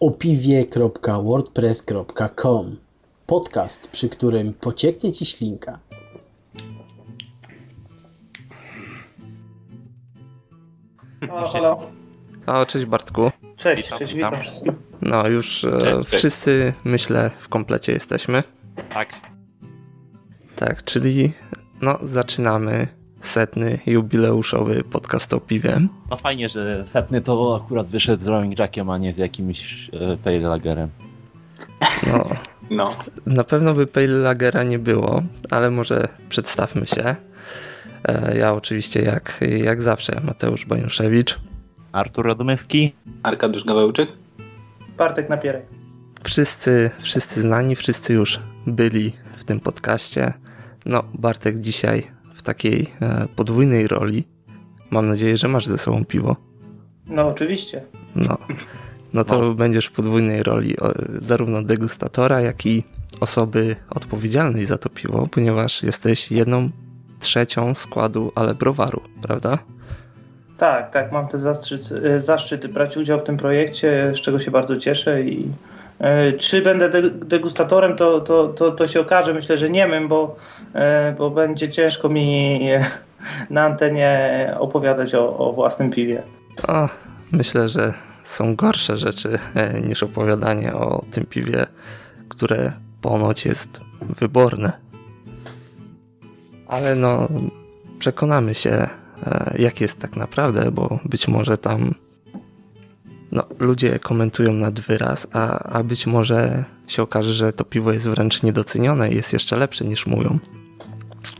opiwie.wordpress.com Podcast, przy którym pocieknie Ci ślinka. O, halo. O, cześć Bartku. Cześć, Witam, cześć, witam. witam wszystkich. No już e, Cześć, cześć. wszyscy, myślę, w komplecie jesteśmy. Tak. Tak, czyli no zaczynamy setny jubileuszowy podcast o piwie. No fajnie, że setny to akurat wyszedł z Rolling Jackiem, a nie z jakimś e, Pale Lagerem. No, No. na pewno by Pale Lagera nie było, ale może przedstawmy się. E, Ja oczywiście jak, jak zawsze Mateusz Baniuszewicz. Artur Radomyski? Arkadiusz Gawełczyk? Bartek Napierek. Wszyscy, wszyscy znani, wszyscy już byli w tym podcaście. No, Bartek dzisiaj takiej e, podwójnej roli. Mam nadzieję, że masz ze sobą piwo. No oczywiście. No, no to No. będziesz w podwójnej roli o, zarówno degustatora, jak i osoby odpowiedzialnej za to piwo, ponieważ jesteś jedną trzecią składu ale browaru, prawda? Tak, tak, mam ten zaszczyt, e, zaszczyt brać udział w tym projekcie, z czego się bardzo cieszę i czy będę de- degustatorem, to, to, to, to się okaże. Myślę, że nie wiem, bo, e, bo będzie ciężko mi e, na antenie opowiadać o, o własnym piwie. O, myślę, że są gorsze rzeczy e, niż opowiadanie o tym piwie, które ponoć jest wyborne. Ale no, przekonamy się, e, jak jest tak naprawdę, bo być może tam no, ludzie komentują nad wyraz, a, a być może się okaże, że to piwo jest wręcz niedocenione i jest jeszcze lepsze niż mówią.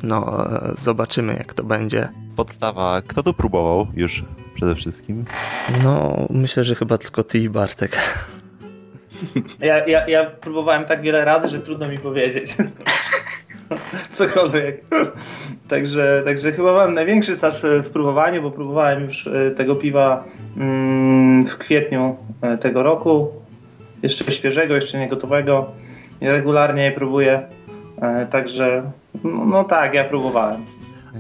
No, e, zobaczymy jak to będzie. Podstawa. Kto to próbował już przede wszystkim? No, myślę, że chyba tylko ty i Bartek. Ja, ja, ja próbowałem tak wiele razy, że trudno mi powiedzieć. Cokolwiek. Także, także chyba mam największy staż w próbowaniu, bo próbowałem już e, tego piwa mm, w kwietniu e, tego roku. Jeszcze świeżego, jeszcze nie gotowego. I regularnie je próbuję. E, Także, no, no tak, ja próbowałem.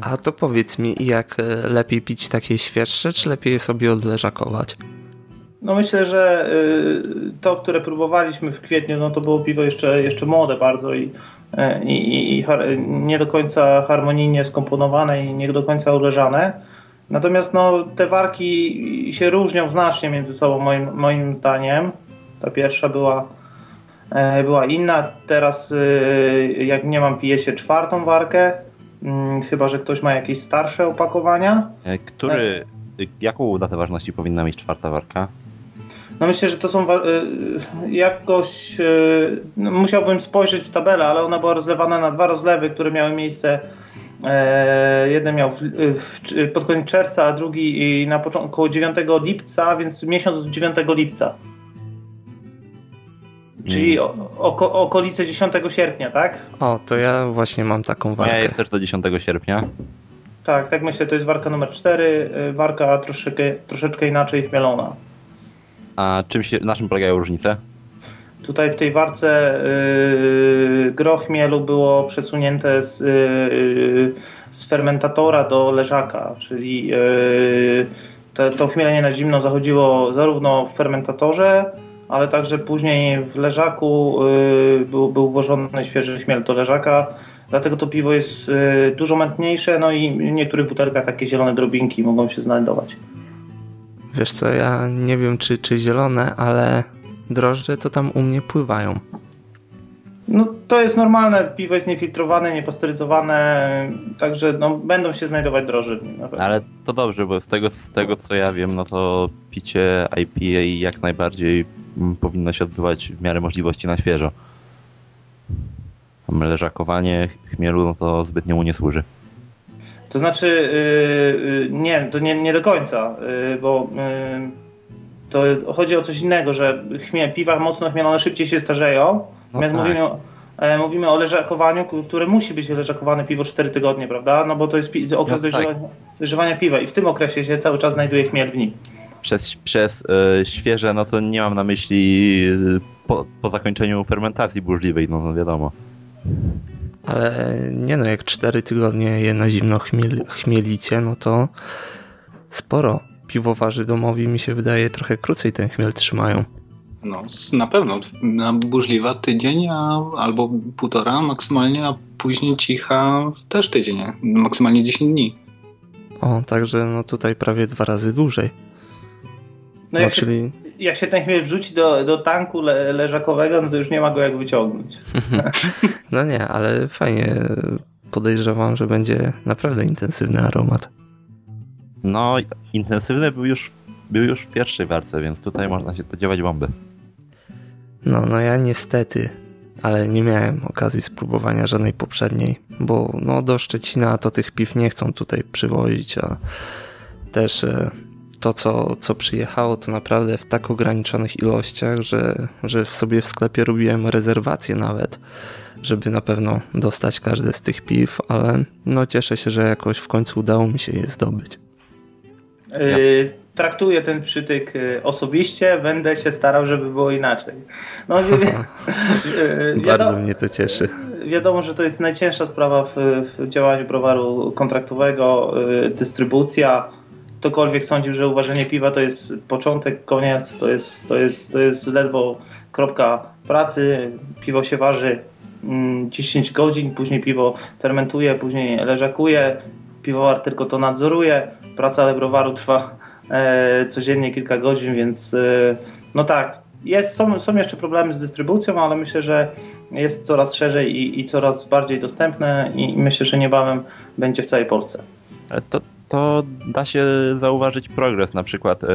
A to powiedz mi, jak e, lepiej pić takie świeższe, czy lepiej je sobie odleżakować? No myślę, że to, które próbowaliśmy w kwietniu, no to było piwo jeszcze, jeszcze młode bardzo i, y, i, i har- nie do końca harmonijnie skomponowane i nie do końca uleżane. Natomiast no, te warki się różnią znacznie między sobą moim, moim zdaniem. Ta pierwsza była, e, była inna. Teraz y, jak nie mam, pije się czwartą warkę. Mm, Chyba, że ktoś ma jakieś starsze opakowania. E, Który... Jaką datę ważności powinna mieć czwarta warka? No myślę, że to są y, jakoś. y, No musiałbym spojrzeć w tabelę, ale ona była rozlewana na dwa rozlewy, które miały miejsce. E, jeden miał w, w, pod koniec czerwca, a drugi na początku około 9 lipca, więc miesiąc od 9 lipca. Czyli o, oko, okolice 10 sierpnia, tak? O, to ja właśnie mam taką Ja warkę. jest też do 10 sierpnia. Tak, tak myślę, to jest warka numer 4, y, warka troszeczkę, troszeczkę inaczej chmielona. A czym się, na czym polegają różnice? Tutaj w tej warce yy, gro było przesunięte z, yy, z fermentatora do leżaka, czyli yy, to, to chmielenie na zimno zachodziło zarówno w fermentatorze, ale także później w leżaku yy, był, był włożony świeży chmiel do leżaka. Dlatego to piwo jest yy, dużo mętniejsze, no i w niektórych butelkach takie zielone drobinki mogą się znajdować. Wiesz co, ja nie wiem czy, czy zielone, ale drożdże to tam u mnie pływają. No to jest normalne, piwo jest niefiltrowane, niepasteryzowane, także no, będą się znajdować pewno. Ale to dobrze, bo z tego, z tego co ja wiem, no to picie IPA jak najbardziej mm, powinno się odbywać w miarę możliwości na świeżo. Leżakowanie chmielu no to zbytnio mu nie służy. To znaczy, yy, yy, nie, to nie, nie do końca, yy, bo to chodzi o coś innego, że chmie, piwa mocno chmielone szybciej się starzeją. No Natomiast tak. mówimy, o, e, mówimy o leżakowaniu, które musi być leżakowane piwo 4 tygodnie, prawda? No bo to jest pi- okres No tak. dojrzewania, dojrzewania piwa i w tym okresie się cały czas znajduje chmiel w nim. Przez, przez e, świeże, no to nie mam na myśli e, po, po zakończeniu fermentacji burzliwej, no, no wiadomo. Ale nie no, jak 4 tygodnie je na zimno chmiel, chmielicie, no to sporo. Piwowarzy domowi mi się wydaje trochę krócej ten chmiel trzymają. No, na pewno. Na burzliwa tydzień, a, albo półtora maksymalnie, a później cicha też tydzień, maksymalnie 10 dni. O, także no tutaj prawie dwa razy dłużej. No, No, jak, czyli się, jak się ten chmiel wrzuci do, do tanku le, leżakowego, no to już nie ma go jak wyciągnąć. no nie, ale fajnie podejrzewam, że będzie naprawdę intensywny aromat. No, intensywny był już, był już w pierwszej warce, więc tutaj można się spodziewać bomby. No, no ja niestety, ale nie miałem okazji spróbowania żadnej poprzedniej, bo no do Szczecina to tych piw nie chcą tutaj przywozić, a też e, to, co, co przyjechało, to naprawdę w tak ograniczonych ilościach, że, że w sobie w sklepie robiłem rezerwację nawet, żeby na pewno dostać każde z tych piw, ale no cieszę się, że jakoś w końcu udało mi się je zdobyć. Yy, traktuję ten przytyk y, osobiście, będę się starał, żeby było inaczej. No, yy, Bardzo mnie to cieszy. wiadomo, że to jest najcięższa sprawa w, w działaniu browaru kontraktowego, yy, dystrybucja. Ktokolwiek sądził, że uważanie piwa to jest początek, koniec, to jest, to jest, to jest ledwo kropka pracy. Piwo się waży mm, 10 godzin, później piwo fermentuje, później leżakuje, piwowar tylko to nadzoruje. Praca browaru trwa e, codziennie kilka godzin, więc e, no tak, jest, są, są jeszcze problemy z dystrybucją, ale myślę, że jest coraz szerzej i, i coraz bardziej dostępne i myślę, że niebawem będzie w całej Polsce. Ale To, to da się zauważyć progres. Na przykład e,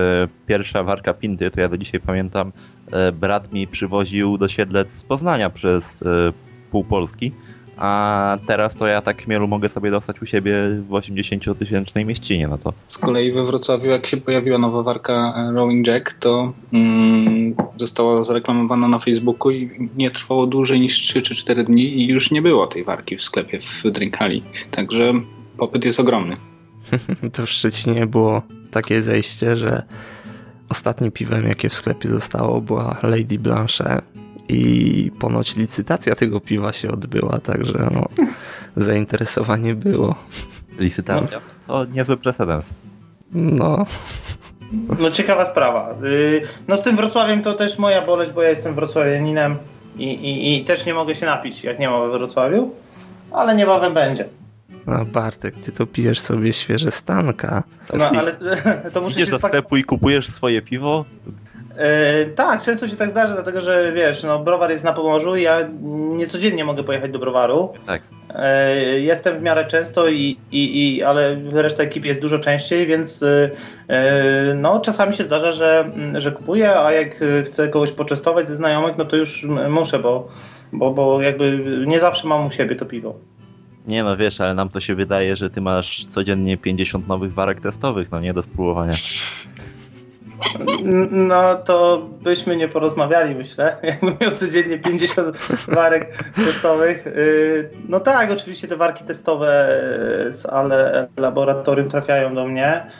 pierwsza warka Pinty, to ja do dzisiaj pamiętam, e, brat mi przywoził do Siedlec z Poznania przez e, pół Polski, a teraz to ja tak chmielu mogę sobie dostać u siebie w 80-tysięcznej mieścinie, no to Z kolei we Wrocławiu, jak się pojawiła nowa warka Rowing Jack, to mm, została zareklamowana na Facebooku i nie trwało dłużej niż 3 czy 4 dni i już nie było tej warki w sklepie w Drinkali. Także popyt jest ogromny. To w Szczecinie było takie zejście, że ostatnim piwem, jakie w sklepie zostało, była Lady Blanche i ponoć licytacja tego piwa się odbyła, także no, zainteresowanie było. licytacja to niezły precedens. No, No ciekawa sprawa. Yy, No z tym Wrocławiem to też moja boleść, bo ja jestem wrocławianinem i, i, i też nie mogę się napić, jak nie ma we Wrocławiu, ale niebawem będzie. No Bartek, ty to pijesz sobie świeże stanka. No ale to muszę Idziesz się do sklepu i kupujesz swoje piwo, E, tak, często się tak zdarza, dlatego że wiesz, no, browar jest na Pomorzu i ja nie codziennie mogę pojechać do browaru. tak. E, jestem w miarę często, i, i, i, ale reszta ekipy jest dużo częściej, więc e, no, czasami się zdarza, że, że kupuję, a jak chcę kogoś poczęstować ze znajomych, no to już muszę, bo, bo, bo jakby nie zawsze mam u siebie to piwo. Nie no wiesz, ale nam to się wydaje, że ty masz codziennie 50 nowych warek testowych, no nie do spróbowania. No to byśmy nie porozmawiali, myślę. Jakbym miał codziennie 50 warek testowych. Yy, No tak, oczywiście te warki testowe z ale laboratorium trafiają do mnie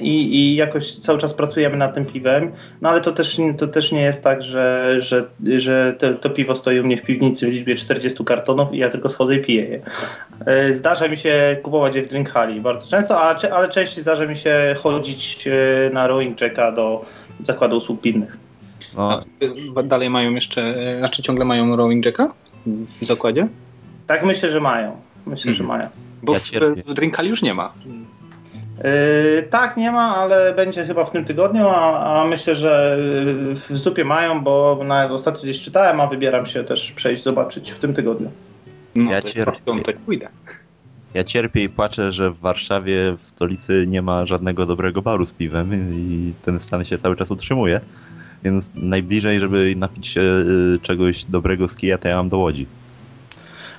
i, i jakoś cały czas pracujemy nad tym piwem. No ale to też, to też nie jest tak, że, że, że to, to piwo stoi u mnie w piwnicy w liczbie 40 kartonów i ja tylko schodzę i piję je. E, Zdarza mi się kupować je w drink hali bardzo często, a, ale częściej zdarza mi się chodzić e, na rowing checka do zakładu usług pilnych. No, A dalej mają jeszcze, e, znaczy ciągle mają Rowing Jacka w zakładzie? Tak myślę, że mają. Myślę, że Mhm. mają. Bo Ja w, w Drinkali już nie ma. Yy, tak, nie ma, ale będzie chyba w tym tygodniu, a, a myślę, że yy, w zupie mają, bo na ostatnio gdzieś czytałem, a wybieram się też przejść zobaczyć w tym tygodniu. No, Ja to cierpię. pójdę. ja cierpię i płaczę, że w Warszawie, w stolicy nie ma żadnego dobrego baru z piwem i ten stan się cały czas utrzymuje. Więc najbliżej, żeby napić się y, czegoś dobrego z kija, to ja mam do Łodzi.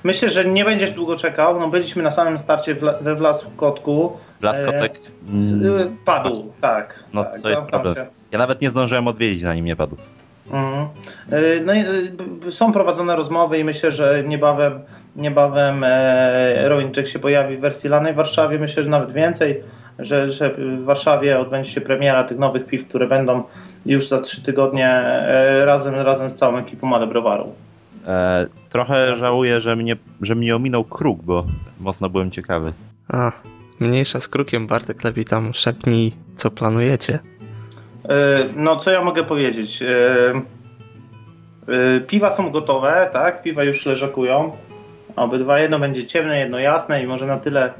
Myślę, że nie będziesz długo czekał. No, byliśmy na samym starcie we Wlasku Kotku. Blaskotek... Yy, Mm, padł, tak. No, tak, co jest problem? się- ja nawet nie zdążyłem odwiedzić, zanim nie padł. Yy, No i b- są prowadzone rozmowy i myślę, że niebawem, niebawem e, Jack się pojawi w wersji lanej w Warszawie. Myślę, że nawet więcej, że, że w Warszawie odbędzie się premiera tych nowych piw, które będą już za trzy tygodnie e, razem, razem z całą ekipą Ale Browaru. E, trochę żałuję, że mnie, że mnie ominął kruk, bo mocno byłem ciekawy. A, mniejsza z krukiem, Bartek, lepiej tam szepnij, co planujecie. E, No, co ja mogę powiedzieć? E, y, piwa są gotowe, tak? Piwa już leżakują. Obydwa, jedno będzie ciemne, jedno jasne i może na tyle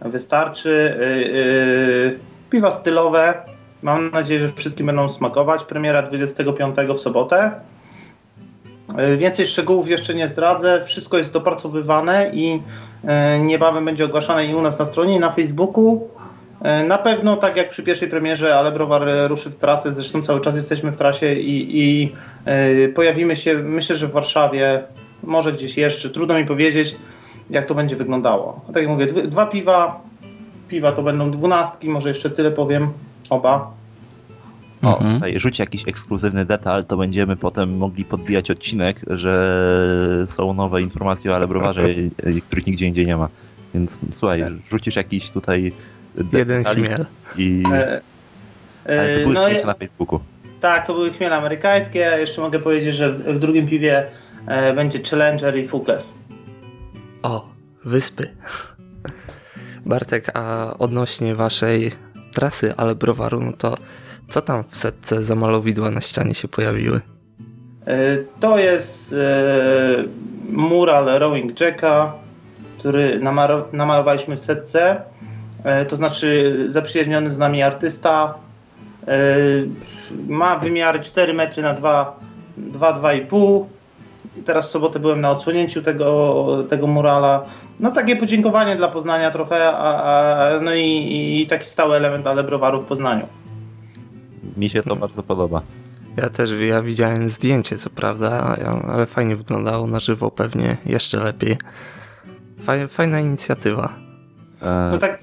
wystarczy. Y, y, piwa stylowe. Mam nadzieję, że wszystkim będą smakować. Premiera 25 w sobotę. Y, Więcej szczegółów jeszcze nie zdradzę. Wszystko jest dopracowywane i y, niebawem będzie ogłaszane i u nas na stronie, i na Facebooku. Y, Na pewno, tak jak przy pierwszej premierze, ale browar ruszy w trasę. Zresztą cały czas jesteśmy w trasie i, i pojawimy się, myślę, że w Warszawie, może gdzieś jeszcze. Trudno mi powiedzieć, jak to będzie wyglądało. Tak jak mówię, dwa piwa. Piwa to będą dwunastki, może jeszcze tyle powiem. Oba. O, Mhm. słuchaj, rzuć jakiś ekskluzywny detal, to będziemy potem mogli podbijać odcinek, że są nowe informacje o Alebrowarze, których nigdzie indziej nie ma. Więc słuchaj, rzucisz jakiś tutaj Jeden śmiel. i... E, Ale to e, były no i- zdjęcia na Facebooku. Tak, to były chmiele amerykańskie. Jeszcze mogę powiedzieć, że w, w drugim piwie e, będzie Challenger i Fukes. O, wyspy. Bartek, a odnośnie waszej trasy, ale browaru, no to co tam w setce za malowidła na ścianie się pojawiły? E, To jest e, mural Rowing Jacka, który namalowaliśmy w setce. E, To znaczy zaprzyjaźniony z nami artysta. Ma wymiary 4 metry na 2, 2,5. Teraz w sobotę byłem na odsłonięciu tego, tego murala. No takie podziękowanie dla Poznania trochę, a, a, no i, i taki stały element Alebrowaru w Poznaniu. Mi się to bardzo podoba. Ja też ja widziałem zdjęcie, co prawda, ale fajnie wyglądało na żywo, pewnie jeszcze lepiej. Faj, fajna inicjatywa. E, No tak,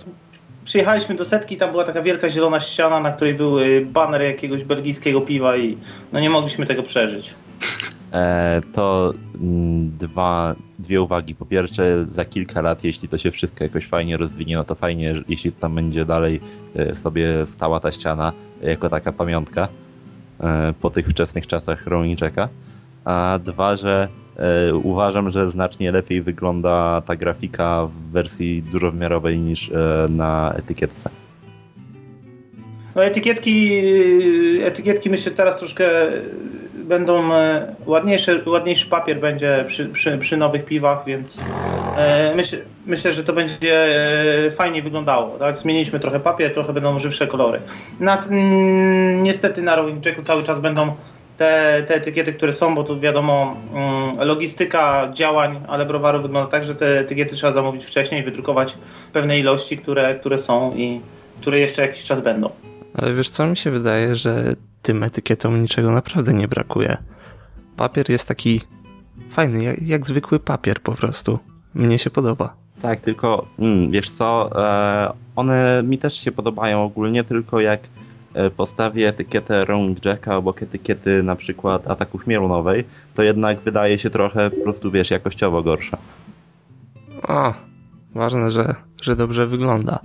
przyjechaliśmy do setki, tam była taka wielka zielona ściana, na której był y, baner jakiegoś belgijskiego piwa i no nie mogliśmy tego przeżyć. E, to mm, dwa, dwie uwagi. Po pierwsze, za kilka lat, jeśli to się wszystko jakoś fajnie rozwinie, no to fajnie, jeśli tam będzie dalej e, sobie stała ta ściana jako taka pamiątka e, po tych wczesnych czasach Rolling Jacka. A dwa, że uważam, że znacznie lepiej wygląda ta grafika w wersji dużowymiarowej niż e, na etykietce. No etykietki, etykietki myślę teraz troszkę będą e, ładniejsze, ładniejszy papier będzie przy, przy, przy nowych piwach, więc e, myślę, że to będzie e, fajnie wyglądało. Tak? Zmieniliśmy trochę papier, trochę będą żywsze kolory. Nas, niestety na Rolling Jacku cały czas będą te, te etykiety, które są, bo tu wiadomo, mm, logistyka działań, ale browaru wygląda tak, że te etykiety trzeba zamówić wcześniej, wydrukować pewne ilości, które, które są i które jeszcze jakiś czas będą. Ale wiesz co, mi się wydaje, że tym etykietom niczego naprawdę nie brakuje. Papier jest taki fajny, jak, jak zwykły papier po prostu. Mnie się podoba. Tak, tylko mm, wiesz co, e, one mi też się podobają ogólnie, tylko jak postawię etykietę Rolling Jacka obok etykiety na przykład ataku chmielu nowej, to jednak wydaje się trochę po prostu, wiesz, jakościowo gorsza. O, ważne, że, że dobrze wygląda.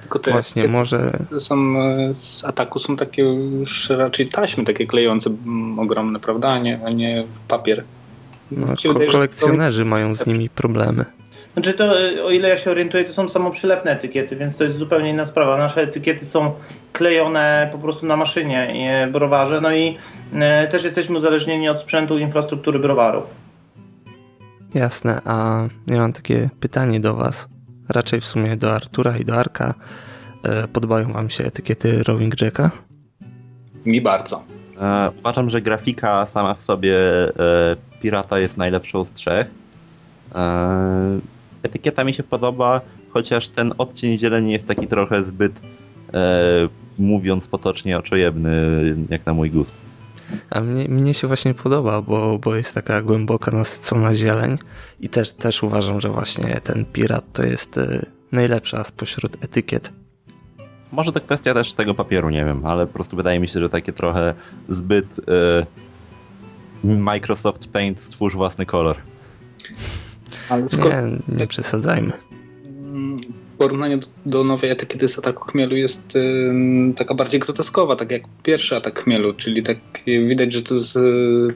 Tylko te Właśnie, może są, e, z ataku są takie już raczej taśmy takie klejące m, ogromne, prawda? A nie, a nie papier. no, ko- kolekcjonerzy mają z nimi problemy. Znaczy to, y, o ile ja się orientuję, to są samoprzylepne etykiety, więc to jest zupełnie inna sprawa. Nasze etykiety są klejone po prostu na maszynie browarze, no i y, też jesteśmy uzależnieni od sprzętu i infrastruktury browarów. Jasne, a ja mam takie pytanie do Was. Raczej w sumie do Artura i do Arka. E, Podobają Wam się etykiety Rowing Jacka? Mi bardzo. E, uważam, że grafika sama w sobie e, Pirata jest najlepszą z trzech. E, etykieta mi się podoba, chociaż ten odcień zieleni jest taki trochę zbyt, e, mówiąc potocznie, oczojebny, jak na mój gust. A mnie, mnie się właśnie podoba, bo, bo jest taka głęboka, nasycona zieleń i też, też uważam, że właśnie ten pirat to jest e, najlepsza spośród etykiet. Może to kwestia też tego papieru, nie wiem, ale po prostu wydaje mi się, że takie trochę zbyt e, Microsoft Paint stwórz własny kolor. Ale skoro Nie, nie przesadzajmy. porównanie do, do nowej etykiety z ataku chmielu jest ym, taka bardziej groteskowa, tak jak pierwszy atak chmielu, czyli tak y, widać, że to jest y,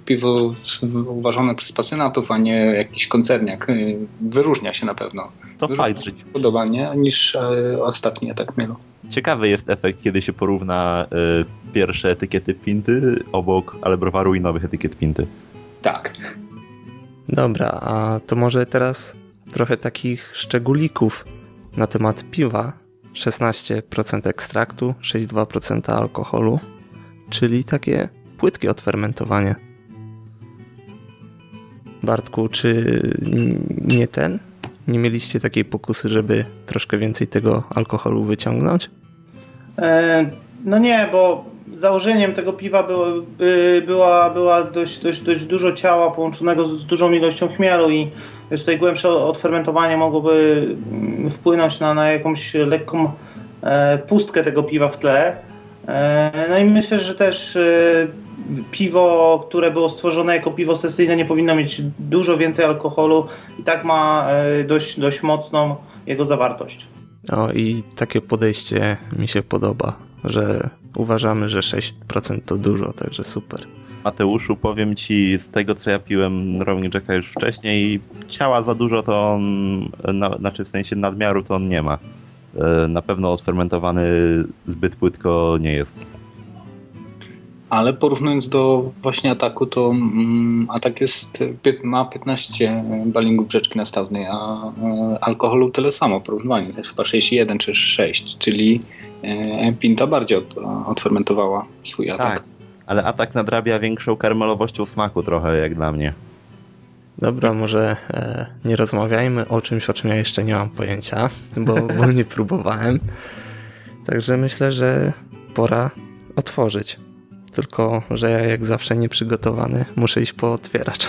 piwo uważane przez pasjonatów, a nie jakiś koncerniak. Y, wyróżnia się na pewno. To się Podoba, nie? Niż y, ostatni atak chmielu. ciekawy jest efekt, kiedy się porówna e, pierwsze etykiety Pinty obok Alebrowaru i nowych etykiet Pinty. Tak. Dobra, a to może teraz trochę takich szczególików na temat piwa. 16% ekstraktu, 6,2% alkoholu, czyli takie płytkie odfermentowanie. Bartku, czy nie ten? Nie mieliście takiej pokusy, żeby troszkę więcej tego alkoholu wyciągnąć? E, no nie, bo założeniem tego piwa było, by, była, była dość, dość, dość dużo ciała połączonego z, z dużą ilością chmielu i wiesz, tutaj głębsze odfermentowanie mogłoby mm, wpłynąć na, na jakąś lekką e, pustkę tego piwa w tle. E, no i myślę, że też e, piwo, które było stworzone jako piwo sesyjne nie powinno mieć dużo więcej alkoholu i tak ma e, dość, dość mocną jego zawartość. O i takie podejście mi się podoba, że uważamy, że 6% to dużo, także super. Mateuszu, powiem ci z tego, co ja piłem Rolling Jacka już wcześniej, ciała za dużo to on, na, znaczy w sensie nadmiaru to on nie ma. E, na pewno odfermentowany zbyt płytko nie jest. Ale porównując do właśnie ataku, to mm, atak jest, ma 15 balingów brzeczki nastawnej, a e, alkoholu tyle samo porównanie, to jest chyba 6,1 czy 6, czyli e, Pinta bardziej od, odfermentowała swój atak. Tak, ale atak nadrabia większą karmelowością smaku trochę, jak dla mnie. Dobra, może e, nie rozmawiajmy o czymś, o czym ja jeszcze nie mam pojęcia, bo, bo nie próbowałem. Także myślę, że pora otworzyć. Tylko, że ja jak zawsze nieprzygotowany muszę iść po otwieracz.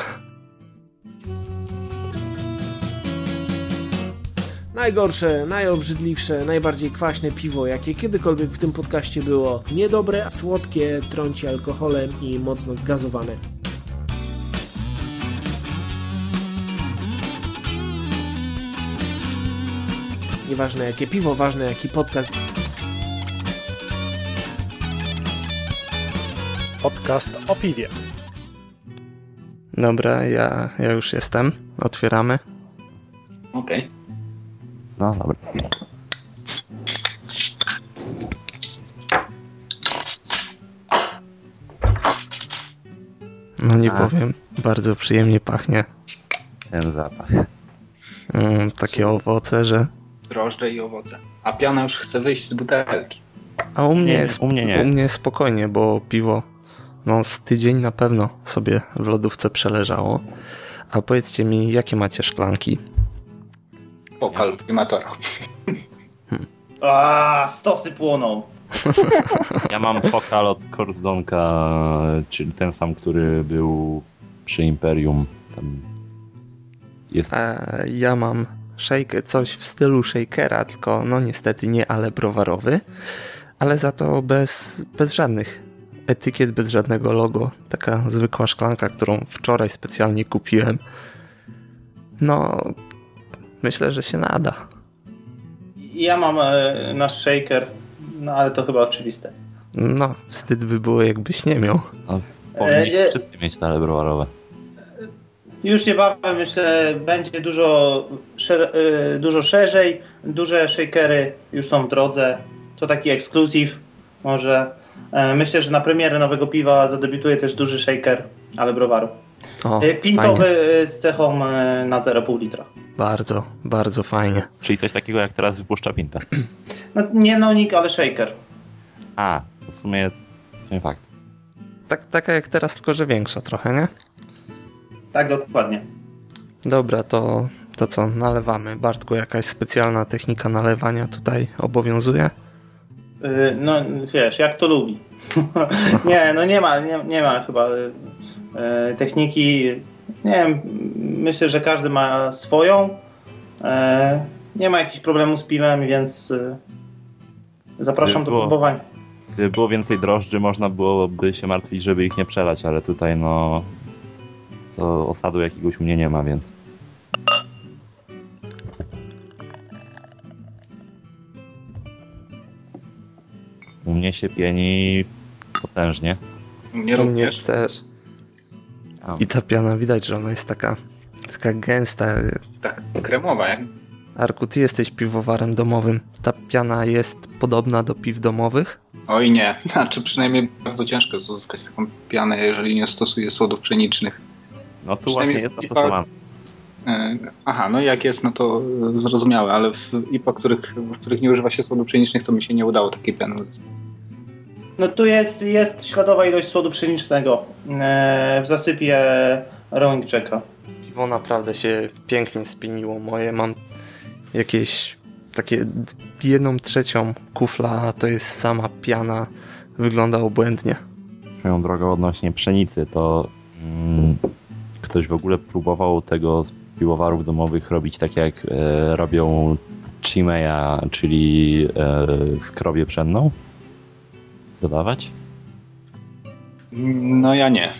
Najgorsze, najobrzydliwsze, najbardziej kwaśne piwo, jakie kiedykolwiek w tym podcaście było. Niedobre, słodkie, trąci alkoholem i mocno gazowane. Nieważne jakie piwo, ważne jaki podcast. Podcast o piwie. Dobra, ja, ja już jestem. Otwieramy. Okej. No dobra. No nie A. powiem, bardzo przyjemnie pachnie. Ten zapach. Mm, takie owoce, że... Drożdże i owoce. A piana już chce wyjść z butelki. A u mnie, Nie, jest, u mnie nie. u mnie spokojnie, bo piwo no z tydzień na pewno sobie w lodówce przeleżało. A powiedzcie mi, jakie macie szklanki? Pokal klimatora. A, stosy płoną. Ja mam pokal od Korzdonka, czyli ten sam, który był przy Imperium. Tam jest E, ja mam shake, coś w stylu shakera, tylko no niestety nie, ale browarowy. Ale za to bez, bez żadnych etykiet, bez żadnego logo. Taka zwykła szklanka, którą wczoraj specjalnie kupiłem. No, myślę, że się nada. Ja mam e, nasz shaker, no ale to chyba oczywiste. No, wstyd by było, jakbyś nie miał. no, powinni E, wszyscy mieć tale browarowe. Już niebawem myślę będzie dużo, szer- e, dużo szerzej. Duże shakery już są w drodze. To taki ekskluzyw może. E, Myślę, że na premierę nowego piwa zadebiutuje też duży shaker, ale browaru. O, E, Pintowy fajnie. e, z cechą na 0,5 litra. Bardzo, bardzo fajnie. Czyli coś takiego, jak teraz wypuszcza Pinta. No, nie nonik, ale shaker. A, to w sumie nie fakt. Tak, taka jak teraz, tylko że większa trochę, nie? Tak, dokładnie. Dobra, to, to co, nalewamy. Bartku, jakaś specjalna technika nalewania tutaj obowiązuje? Y, No wiesz, jak to lubi. nie, no nie ma, nie, nie ma chyba y, y, techniki. Nie wiem, myślę, że każdy ma swoją. Nie ma jakichś problemów z piwem, więc zapraszam do próbowania. Gdyby było więcej drożdży, można byłoby się martwić, żeby ich nie przelać, ale tutaj no... To osadu jakiegoś u mnie nie ma, więc... mnie się pieni potężnie. Nie U mnie również. też. I ta piana widać, że ona jest taka, taka gęsta. Tak, kremowa. Jak... Arku, ty jesteś piwowarem domowym. Ta piana jest podobna do piw domowych? Oj nie, znaczy przynajmniej bardzo ciężko jest uzyskać taką pianę, jeżeli nie stosuje sodów pszenicznych. No tu właśnie jest zastosowane. E, aha, no jak jest, no to zrozumiałe, ale w IPA, których, w których nie używa się słodu pszenicznych, to mi się nie udało takiej piany uzyskać. No tu jest, jest śladowa ilość słodu pszenicznego e, w zasypie Rowing Jacka. Piwo naprawdę się pięknie spieniło. Moje mam jakieś takie jedną trzecią kufla, a to jest sama piana. Wygląda obłędnie. Swoją drogą odnośnie pszenicy, to mm, ktoś w ogóle próbował tego z piwowarów domowych robić tak jak e, robią chimeya, czyli e, skrobię pszenną? Dodawać? No ja nie.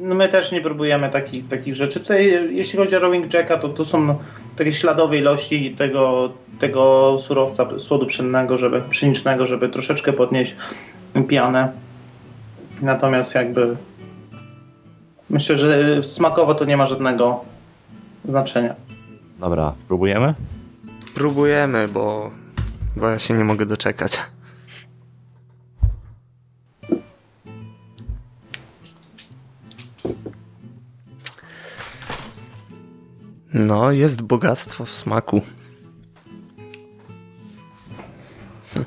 No my też nie próbujemy takich, takich rzeczy. Tutaj, jeśli chodzi o Rowing Jacka, to tu są takie śladowe ilości tego, tego surowca, słodu pszennego, żeby, pszenicznego, żeby troszeczkę podnieść pianę. Natomiast jakby myślę, że smakowo to nie ma żadnego znaczenia. Dobra, próbujemy? Próbujemy, bo, bo ja się nie mogę doczekać. No, jest bogactwo w smaku. Hm.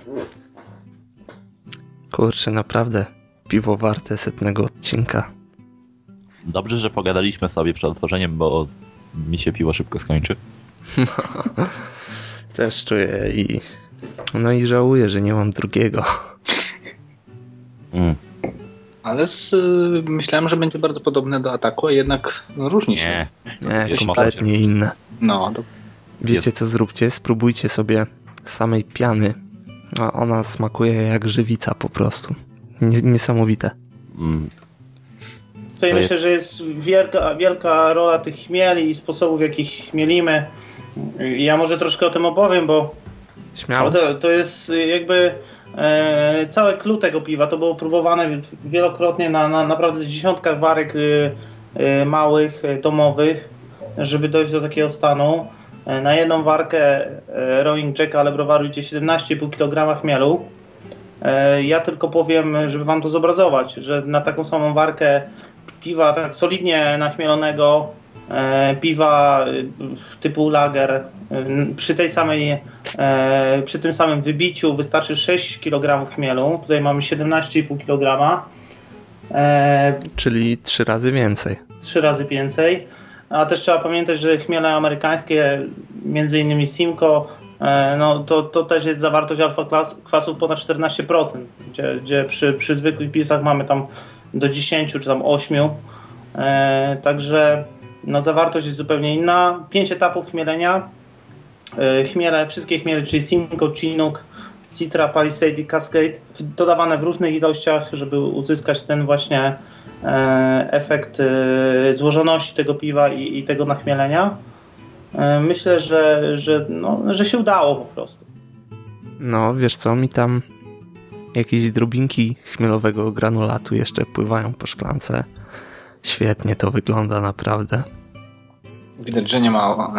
Kurczę, naprawdę piwo warte setnego odcinka. Dobrze, że pogadaliśmy sobie przed otworzeniem, bo mi się piwo szybko skończy. Też czuję i... No i żałuję, że nie mam drugiego. Mm. Ale z, myślałem, że będzie bardzo podobne do ataku, a jednak no, różni się. Nie, nie kompletnie inne. No, do... Wiecie co zróbcie? Spróbujcie sobie samej piany. A ona smakuje jak żywica po prostu. Niesamowite. Mm. To myślę, jest... że jest wielka, wielka rola tych chmieli i sposobów, w jakich chmielimy. Ja może troszkę o tym opowiem, bo Śmiało. To, to jest jakby całe clue tego piwa. To było próbowane wielokrotnie na, na naprawdę dziesiątkach warek y, y, małych, y, domowych, żeby dojść do takiego stanu. E, na jedną warkę e, Rowing Jacka ale browaru idzie 17,5 kg chmielu. E, ja tylko powiem, żeby wam to zobrazować, że na taką samą warkę piwa tak solidnie nachmielonego, e, piwa e, typu lager e, przy tej samej, przy tym samym wybiciu wystarczy 6 kg chmielu. Tutaj mamy 17,5 kg. Czyli 3 razy więcej. 3 razy więcej. A też trzeba pamiętać, że chmiele amerykańskie, między innymi Simco, no to, to też jest zawartość alfa kwasów ponad 14%, gdzie, gdzie przy, przy zwykłych pisach mamy tam do 10 czy tam 8. E, także no, zawartość jest zupełnie inna. 5 etapów chmielenia. E, chmiele, wszystkie chmiele, czyli Simcoe, Chinook, Citra, Palisade i Cascade, dodawane w różnych ilościach, żeby uzyskać ten właśnie e, efekt e, złożoności tego piwa i, i tego nachmielenia. Myślę, że, że, no, że się udało po prostu. No, wiesz co, mi tam jakieś drobinki chmielowego granulatu jeszcze pływają po szklance. Świetnie to wygląda naprawdę. Widać, że nie ma,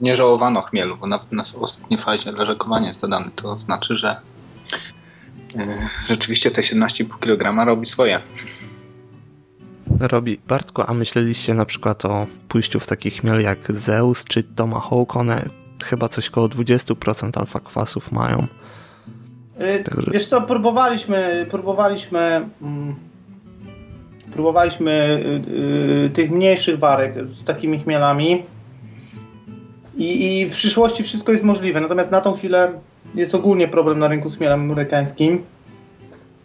nie żałowano chmielu, bo na, na ostatniej fazie leżakowania jest dodany. To znaczy, że e, rzeczywiście te 17,5 kg robi swoje. Robi. Bartko, a myśleliście na przykład o pójściu w taki chmiel jak Zeus czy Tomahawk? One chyba coś koło 20% alfa kwasów mają. Y, Także... Wiesz co, próbowaliśmy, próbowaliśmy, mm, próbowaliśmy y, y, tych mniejszych warek z takimi chmielami. I, i w przyszłości wszystko jest możliwe, natomiast na tą chwilę jest ogólnie problem na rynku z chmielem amerykańskim,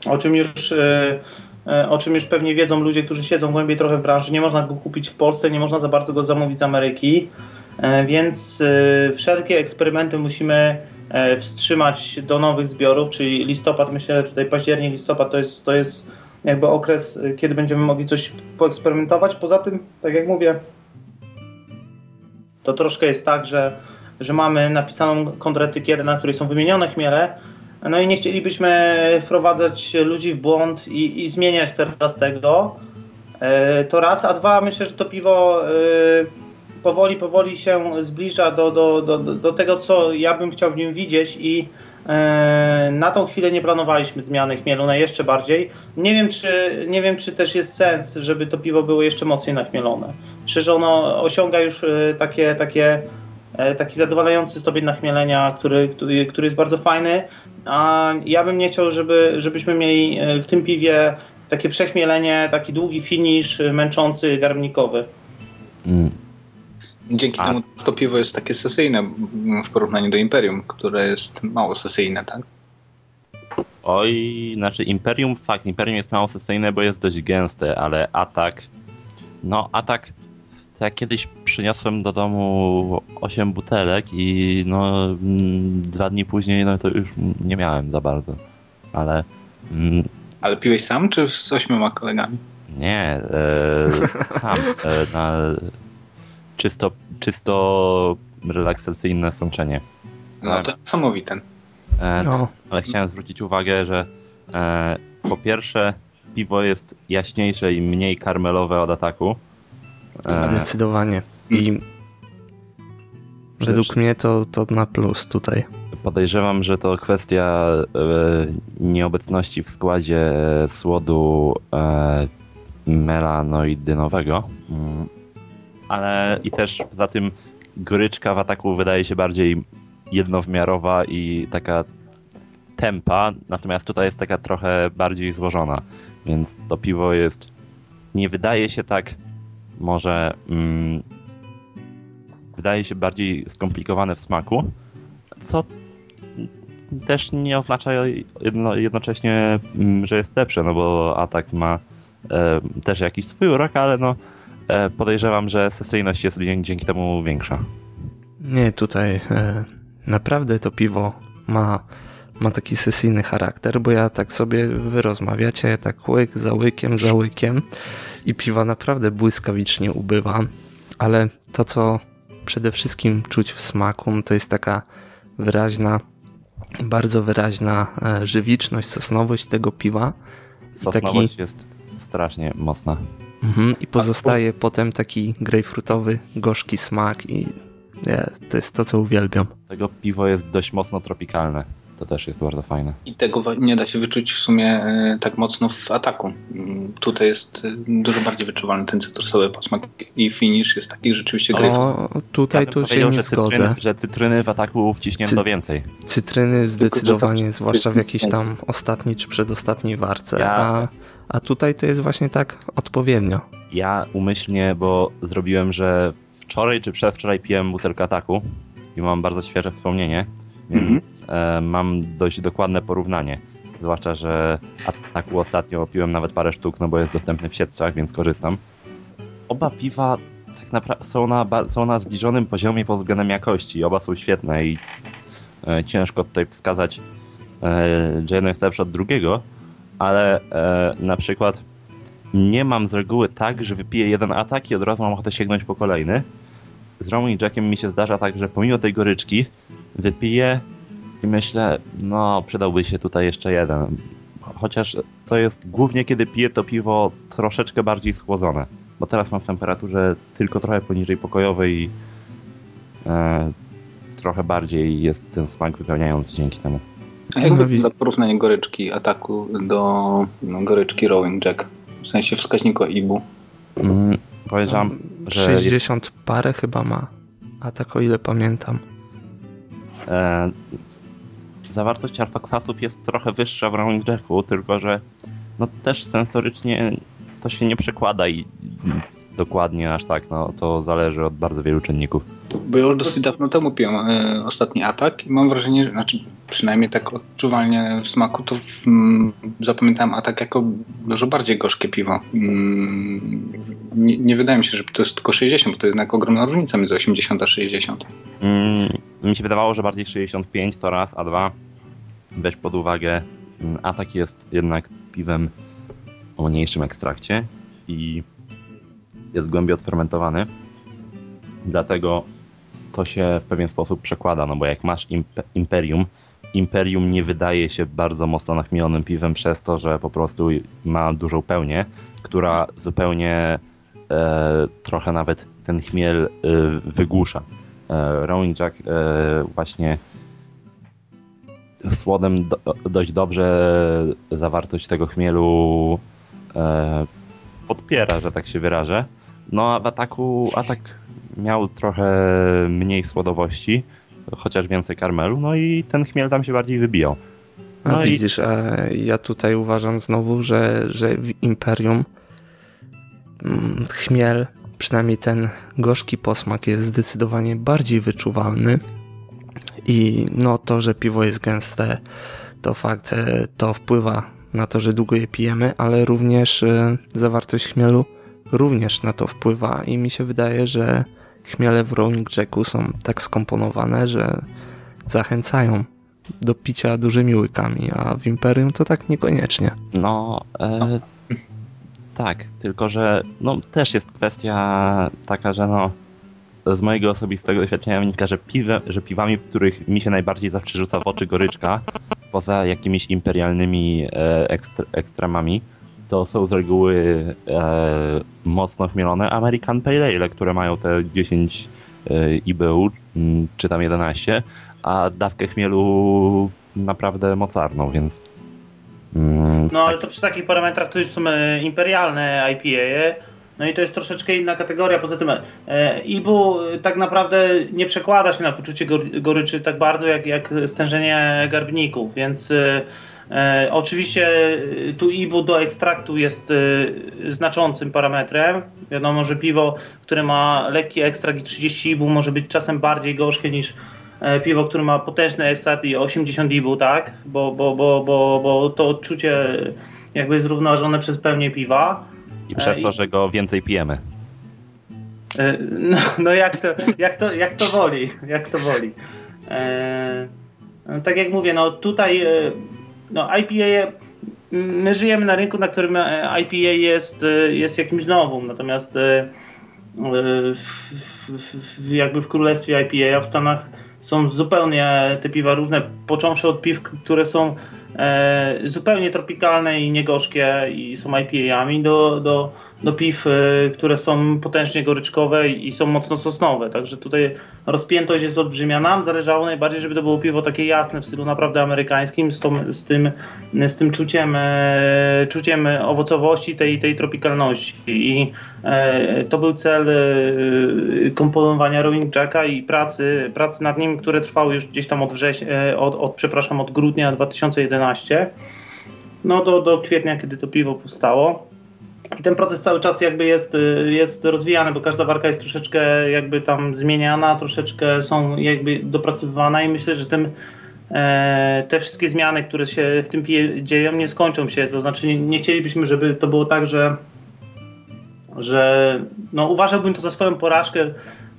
o czym już o czym już pewnie wiedzą ludzie, którzy siedzą głębiej trochę w branży. Nie można go kupić w Polsce, nie można za bardzo go zamówić z Ameryki, więc wszelkie eksperymenty musimy E, wstrzymać do nowych zbiorów, czyli listopad, myślę, że tutaj październik, listopad to jest, to jest jakby okres, e, kiedy będziemy mogli coś poeksperymentować. Poza tym, tak jak mówię, to troszkę jest tak, że, że mamy napisaną kontratykierę, na której są wymienione chmiele, no i nie chcielibyśmy wprowadzać ludzi w błąd i, i zmieniać teraz tego. E, to raz, a dwa, myślę, że to piwo powoli, powoli się zbliża do, do, do, do tego, co ja bym chciał w nim widzieć i E, na tą chwilę nie planowaliśmy zmiany chmielu na jeszcze bardziej. Nie wiem, czy, nie wiem, czy też jest sens, żeby to piwo było jeszcze mocniej nachmielone. Że ono osiąga już e, takie, takie, e, taki zadowalający stopień nachmielenia, który, który, który jest bardzo fajny. A ja bym nie chciał, żeby, żebyśmy mieli w tym piwie takie przechmielenie, taki długi finish, męczący, garbnikowy. Mm. Dzięki A... temu to piwo jest takie sesyjne w porównaniu do Imperium, które jest mało sesyjne, tak? Oj, znaczy Imperium, fakt, Imperium jest mało sesyjne, bo jest dość gęste, ale atak, no atak, to jak kiedyś przyniosłem do domu 8 butelek i no mm, dwa dni później, no to już nie miałem za bardzo, ale... Mm, ale piłeś sam, czy z ośmioma kolegami? Nie, e, sam, e, na czysto, czysto relaksacyjne sączenie. No to niesamowite. E, no. Ale chciałem zwrócić uwagę, że e, po pierwsze piwo jest jaśniejsze i mniej karmelowe od ataku. E, Zdecydowanie. I według mnie to, to na plus tutaj. Podejrzewam, że to kwestia e, nieobecności w składzie słodu e, melanoidynowego. Ale i też za tym goryczka w ataku wydaje się bardziej jednowymiarowa i taka tempa, natomiast tutaj jest taka trochę bardziej złożona, więc to piwo jest nie wydaje się tak może mm, wydaje się bardziej skomplikowane w smaku, co też nie oznacza jedno, jednocześnie, mm, że jest lepsze, no bo atak ma e, też jakiś swój urok, ale no podejrzewam, że sesyjność jest dzięki temu większa. Nie, tutaj e, naprawdę to piwo ma, ma taki sesyjny charakter, bo ja tak sobie wy rozmawiacie, tak łyk za łykiem, za łykiem i piwa naprawdę błyskawicznie ubywa, ale to, co przede wszystkim czuć w smaku, to jest taka wyraźna, bardzo wyraźna e, żywiczność, sosnowość tego piwa. Sosnowość taki... jest strasznie mocna. Mhm, I pozostaje potem taki grejpfrutowy, gorzki smak i nie, to jest to, co uwielbiam. Tego piwo jest dość mocno tropikalne. To też jest bardzo fajne. I tego nie da się wyczuć w sumie e, tak mocno w ataku. Mm, tutaj jest e, dużo bardziej wyczuwalny ten cytrusowy posmak i finish jest taki rzeczywiście gry. O, tutaj ja tu się nie że zgodzę. Cytryny, że cytryny w ataku wciśnięto Cy więcej. Cytryny zdecydowanie, zwłaszcza w jakiejś tam ostatniej czy przedostatniej warce. Ja... A a tutaj to jest właśnie tak odpowiednio. Ja umyślnie, bo zrobiłem, że wczoraj czy przedwczoraj piłem butelkę ataku i mam bardzo świeże wspomnienie, więc mm -hmm. e, mam dość dokładne porównanie. Zwłaszcza, że ataku ostatnio piłem nawet parę sztuk, no bo jest dostępny w siedcach, więc korzystam. Oba piwa tak naprawdę są na, są na zbliżonym poziomie pod względem jakości. Oba są świetne i e, ciężko tutaj wskazać, e, że jedno jest lepsze od drugiego, ale e, na przykład nie mam z reguły tak, że wypiję jeden atak i od razu mam ochotę sięgnąć po kolejny. Z Romą i Jackiem mi się zdarza tak, że pomimo tej goryczki wypiję i myślę, no przydałby się tutaj jeszcze jeden. Chociaż to jest głównie kiedy piję to piwo troszeczkę bardziej schłodzone. Bo teraz mam w temperaturze tylko trochę poniżej pokojowej i e, trochę bardziej jest ten smak wypełniający dzięki temu. A jak wygląda porównanie goryczki ataku do no, goryczki Rowing Jack? W sensie wskaźniku IBU? Mm, powiedziałam, że... 60 jest... parę chyba ma. A tak o ile pamiętam. E, zawartość alfa kwasów jest trochę wyższa w Rowing Jacku, tylko że no też sensorycznie to się nie przekłada i dokładnie aż tak, no to zależy od bardzo wielu czynników. Bo ja już dosyć dawno temu piłem y, ostatni atak i mam wrażenie, że znaczy przynajmniej tak odczuwalnie smaku, to mm, zapamiętałem atak jako dużo bardziej gorzkie piwo. Mm, nie, nie, wydaje mi się, że to jest tylko 60, bo to jednak ogromna różnica między 80 a 60. Mm, mi się wydawało, że bardziej 65 to raz, a dwa weź pod uwagę mm, atak jest jednak piwem o mniejszym ekstrakcie i jest głębiej odfermentowany. Dlatego to się w pewien sposób przekłada, no bo jak masz Imperium, Imperium nie wydaje się bardzo mocno nachmielonym piwem przez to, że po prostu ma dużą pełnię, która zupełnie e, trochę nawet ten chmiel e, wygłusza. E, Rowing Jack e, właśnie słodem do, dość dobrze zawartość tego chmielu e, podpiera, że tak się wyrażę. No a w ataku atak miał trochę mniej słodowości, chociaż więcej karmelu, no i ten chmiel tam się bardziej wybijał. No No i- widzisz, a ja tutaj uważam znowu, że, że w Imperium mm, chmiel, przynajmniej ten gorzki posmak jest zdecydowanie bardziej wyczuwalny i no to, że piwo jest gęste, to fakt, e, to wpływa na to, że długo je pijemy, ale również e, zawartość chmielu również na to wpływa i mi się wydaje, że chmiele w Rolling Jacku są tak skomponowane, że zachęcają do picia dużymi łykami, a w Imperium to tak niekoniecznie. No, e, tak, tylko że no, też jest kwestia taka, że no, z mojego osobistego doświadczenia wynika, że, piwe, że piwami, w których mi się najbardziej zawsze rzuca w oczy goryczka, poza jakimiś imperialnymi e, ekstr, ekstremami, to są z reguły e, mocno chmielone American Pale Ale, które mają te 10 e, IBU, m, czy tam 11, a dawkę chmielu naprawdę mocarną, więc mm, No ale to przy takich parametrach to już są e, imperialne IPA. No i to jest troszeczkę inna kategoria. Poza tym e, IBU tak naprawdę nie przekłada się na poczucie gor- goryczy tak bardzo jak, jak stężenie garbników, więc e, e, oczywiście e, tu IBU do ekstraktu jest e, znaczącym parametrem. Wiadomo, że piwo, które ma lekki ekstrakt i 30 IBU może być czasem bardziej gorzkie niż e, piwo, które ma potężny ekstrakt i 80 IBU, tak? Bo, bo, bo, bo, bo to odczucie jakby jest zrównoważone przez pełnię piwa. I przez to, i- że go więcej pijemy. No, no jak, to, jak, to, jak to woli, jak to woli. No, tak jak mówię, no tutaj no IPA, my żyjemy na rynku, na którym e, IPA jest, e, jest jakimś nowym, natomiast e, jakby w królestwie IPA, a w Stanach są zupełnie te piwa różne, począwszy od piw, które są zupełnie tropikalne i niegorzkie i są IPA-ami, do, do, do piw, e, które są potężnie goryczkowe i są mocno sosnowe. Także tutaj rozpiętość jest olbrzymia. Nam zależało najbardziej, żeby to było piwo takie jasne w stylu naprawdę amerykańskim, z, tą, z, tym, z tym czuciem, e, czuciem owocowości, tej, tej tropikalności. I e, to był cel e, komponowania Rowing Jacka i pracy, pracy nad nim, które trwały już gdzieś tam od, września, od, od, przepraszam, od grudnia 2011 no do, do kwietnia, kiedy to piwo powstało. I ten proces cały czas jakby jest, y, jest rozwijany, bo każda warka jest troszeczkę jakby tam zmieniana, troszeczkę są jakby dopracowywana i myślę, że tym, e, te wszystkie zmiany, które się w tym pije dzieją, nie skończą się. To znaczy nie, nie chcielibyśmy, żeby to było tak, że, że no uważałbym to za swoją porażkę,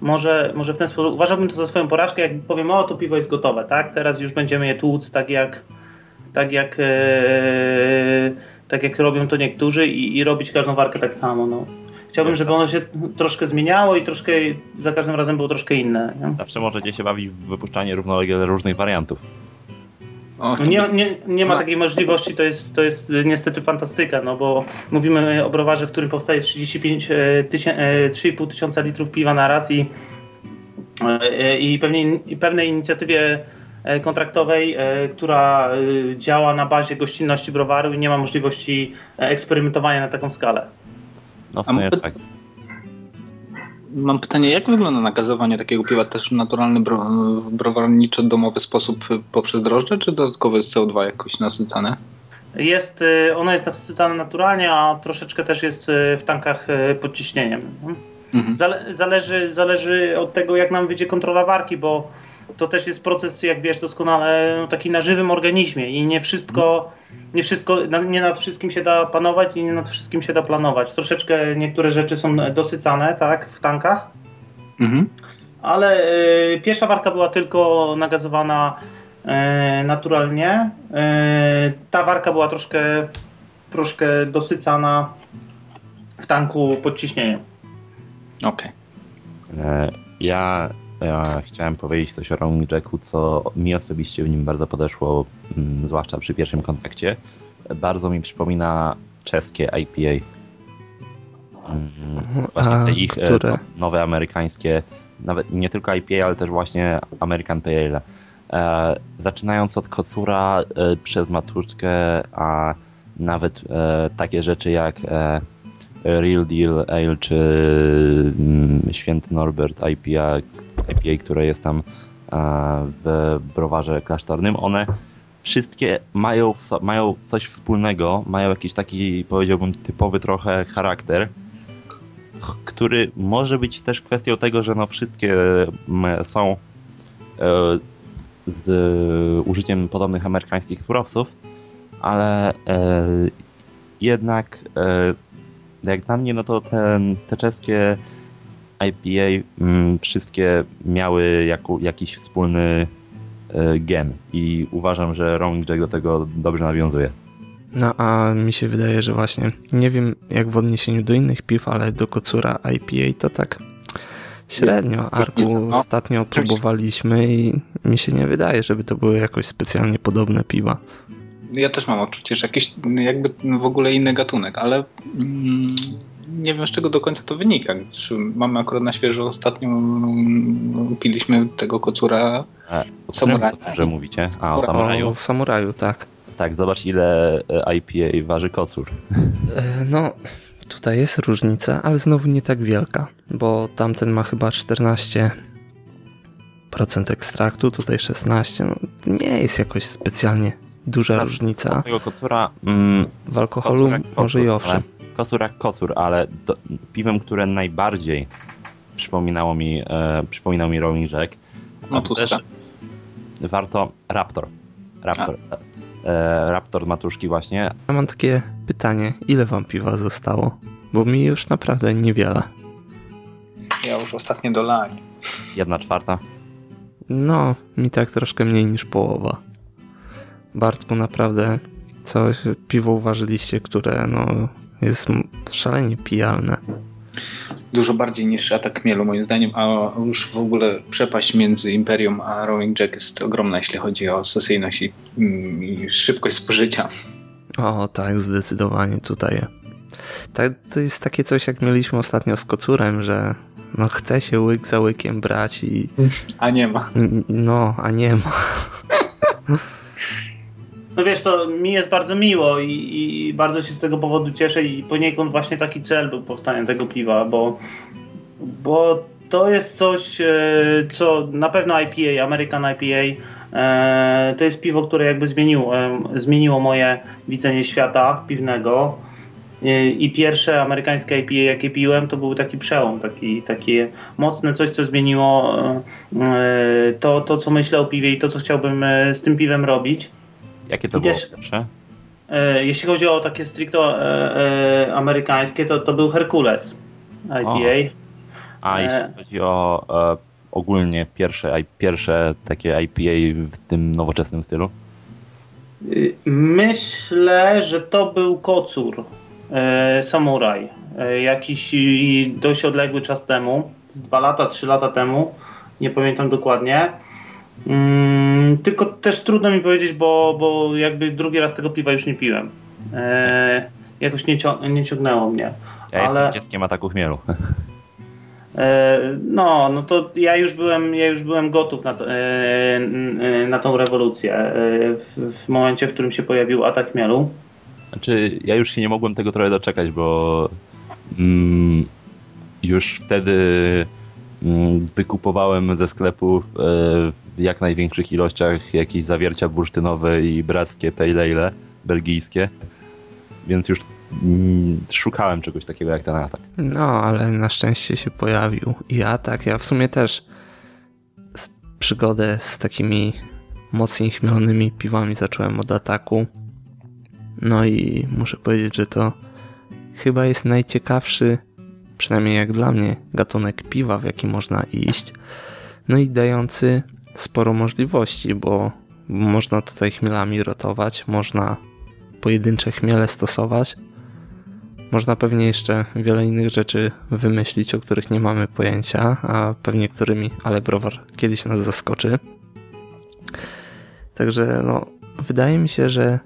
może, może w ten sposób, uważałbym to za swoją porażkę, jak powiem, o to piwo jest gotowe, tak? Teraz już będziemy je tłuc tak jak tak jak e, tak jak robią to niektórzy i, i robić każdą warkę tak samo. No. Chciałbym, żeby ono się troszkę zmieniało i troszkę za każdym razem było troszkę inne. Nie? Zawsze możecie się bawić w wypuszczanie równolegle różnych wariantów. O, nie, nie, nie ma takiej możliwości, to jest, to jest niestety fantastyka, no bo mówimy o browarze, w którym powstaje 35 e, tysię- e, 3,5 tysiąca litrów piwa na raz i, e, i, pewnie, i pewnej inicjatywie e, kontraktowej, e, która e, działa na bazie gościnności browaru i nie ma możliwości e, eksperymentowania na taką skalę. No w sumie mógłby- tak. Mam pytanie, jak wygląda nakazowanie takiego piwa też w naturalny bro, w browarniczo-domowy sposób poprzez drożdże, czy dodatkowo jest CO2 jakoś nasycane? Jest, e, ono jest nasycane naturalnie, a troszeczkę też jest e, w tankach e, pod ciśnieniem. Mhm. Zale, zależy, zależy od tego, jak nam wyjdzie kontrola warki, bo to też jest proces, jak wiesz doskonale, no, taki na żywym organizmie i nie wszystko, nie wszystko, nie nad wszystkim się da panować i nie nad wszystkim się da planować. Troszeczkę niektóre rzeczy są dosycane, tak, w tankach, Mhm. ale e, pierwsza warka była tylko nagazowana e, naturalnie. E, ta warka była troszkę, troszkę dosycana w tanku pod ciśnieniem. Okej. E, Ja, ja chciałem powiedzieć coś o Roaming Jacku, co mi osobiście w nim bardzo podeszło, mm, zwłaszcza przy pierwszym kontakcie. Bardzo mi przypomina czeskie IPA. Mm, Właśnie A te ich e, które? nowe amerykańskie, nawet nie tylko IPA, ale też właśnie American Pale Ale. Zaczynając od kocura e, przez matuszkę, a nawet e, takie rzeczy jak Real Deal Ale czy mm, Święty Norbert IPA, IPA, które jest tam e, w browarze klasztornym, one wszystkie mają, mają coś wspólnego, mają jakiś taki, powiedziałbym, typowy trochę charakter, ch- który może być też kwestią tego, że no wszystkie są e, z użyciem podobnych amerykańskich surowców, ale e, jednak jak dla mnie, no to ten, te czeskie IPA mm, wszystkie miały jaku, jakiś wspólny e, gen i uważam, że Rolling Jack do tego dobrze nawiązuje. No a mi się wydaje, że właśnie nie wiem jak w odniesieniu do innych piw, ale do kocura IPA to tak średnio. Arku no. ostatnio próbowaliśmy i mi się nie wydaje, żeby to były jakoś specjalnie podobne piwa. Ja też mam odczucie, że jakiś jakby w ogóle inny gatunek, ale mm, nie wiem z czego do końca to wynika. Mamy akurat na świeżo ostatnio mm, piliśmy tego kocura. E, o Samuraju. kocurze mówicie? A, o O samuraju? O samuraju, tak. Tak, zobacz ile e, IPA waży kocur. E, No, tutaj jest różnica, ale znowu nie tak wielka, bo tamten ma chyba 14% ekstraktu, tutaj 16. No, nie jest jakoś specjalnie duża Tak. różnica. Tego kocura... Mm, W alkoholu kocur jak może i owszem. ale- Kocur jak kocur, ale do, piwem, które najbardziej przypominało mi, e, przypominał mi Rolling Jack, No to też warto Raptor. Raptor. E, Raptor matuszki właśnie. Ja mam takie pytanie, ile wam piwa zostało? Bo mi już naprawdę niewiele. Ja już ostatnio dolałem. Jedna czwarta. No, mi tak troszkę mniej niż połowa. Bartku, naprawdę coś piwo uważyliście, które no jest szalenie pijalne. Dużo bardziej niż atak mielu moim zdaniem, a już w ogóle przepaść między Imperium a Rolling Jack jest ogromna, jeśli chodzi o sesyjność i, mm, i szybkość spożycia. O, tak, zdecydowanie tutaj. Tak, to jest takie coś, jak mieliśmy ostatnio z kocurem, że no chce się łyk za łykiem brać i A nie ma. no, a nie ma. No wiesz, to mi jest bardzo miło i, i bardzo się z tego powodu cieszę i poniekąd właśnie taki cel był powstania tego piwa, bo, bo to jest coś, e, co na pewno IPA, American IPA, e, to jest piwo, które jakby zmieniło, em, zmieniło moje widzenie świata piwnego. E, I pierwsze amerykańskie IPA, jakie piłem, to był taki przełom, taki, takie mocne coś, co zmieniło e, e, to, to, co myślę o piwie i to, co chciałbym e, z tym piwem robić. Jakie to I było też- pierwsze? E, Jeśli chodzi o takie stricto e, e, amerykańskie, to, to był Herkules IPA. A E. jeśli chodzi o e, ogólnie pierwsze, pierwsze takie IPA w tym nowoczesnym stylu? Y, Myślę, że to był kocur e, samuraj. E, jakiś dość odległy czas temu, z dwa lata, trzy lata temu, nie pamiętam dokładnie. Mm, tylko też trudno mi powiedzieć, bo, bo jakby drugi raz tego piwa już nie piłem. E, jakoś nie, cią- nie ciągnęło mnie. Ja Ale- jestem dzieckiem ataku chmielu. E, No, no to ja już byłem, ja już byłem gotów na, to, e, e, na tą rewolucję e, w, w momencie, w którym się pojawił atak mielu. Znaczy, ja już się nie mogłem tego trochę doczekać, bo mm, już wtedy mm, wykupowałem ze sklepów w jak największych ilościach jakieś zawiercia bursztynowe i brackie tejlejle belgijskie, więc już mm, szukałem czegoś takiego jak ten atak. No, ale na szczęście się pojawił i atak. Ja w sumie też przygodę z takimi mocniej chmielonymi piwami zacząłem od ataku. No i muszę powiedzieć, że to chyba jest najciekawszy, przynajmniej jak dla mnie, gatunek piwa, w jaki można iść. No i dający sporo możliwości, bo można tutaj chmielami rotować, można pojedyncze chmiele stosować. Można pewnie jeszcze wiele innych rzeczy wymyślić, o których nie mamy pojęcia, a pewnie którymi, ale browar kiedyś nas zaskoczy. Także no, wydaje mi się, że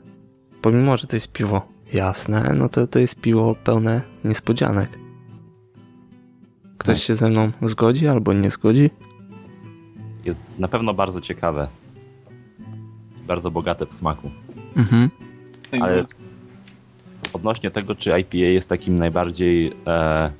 pomimo, że to jest piwo jasne, no to to jest piwo pełne niespodzianek. Ktoś się ze mną zgodzi albo nie zgodzi? Jest na pewno bardzo ciekawe. bardzo bogate w smaku. Mhm. Ale odnośnie tego, czy IPA jest takim najbardziej e,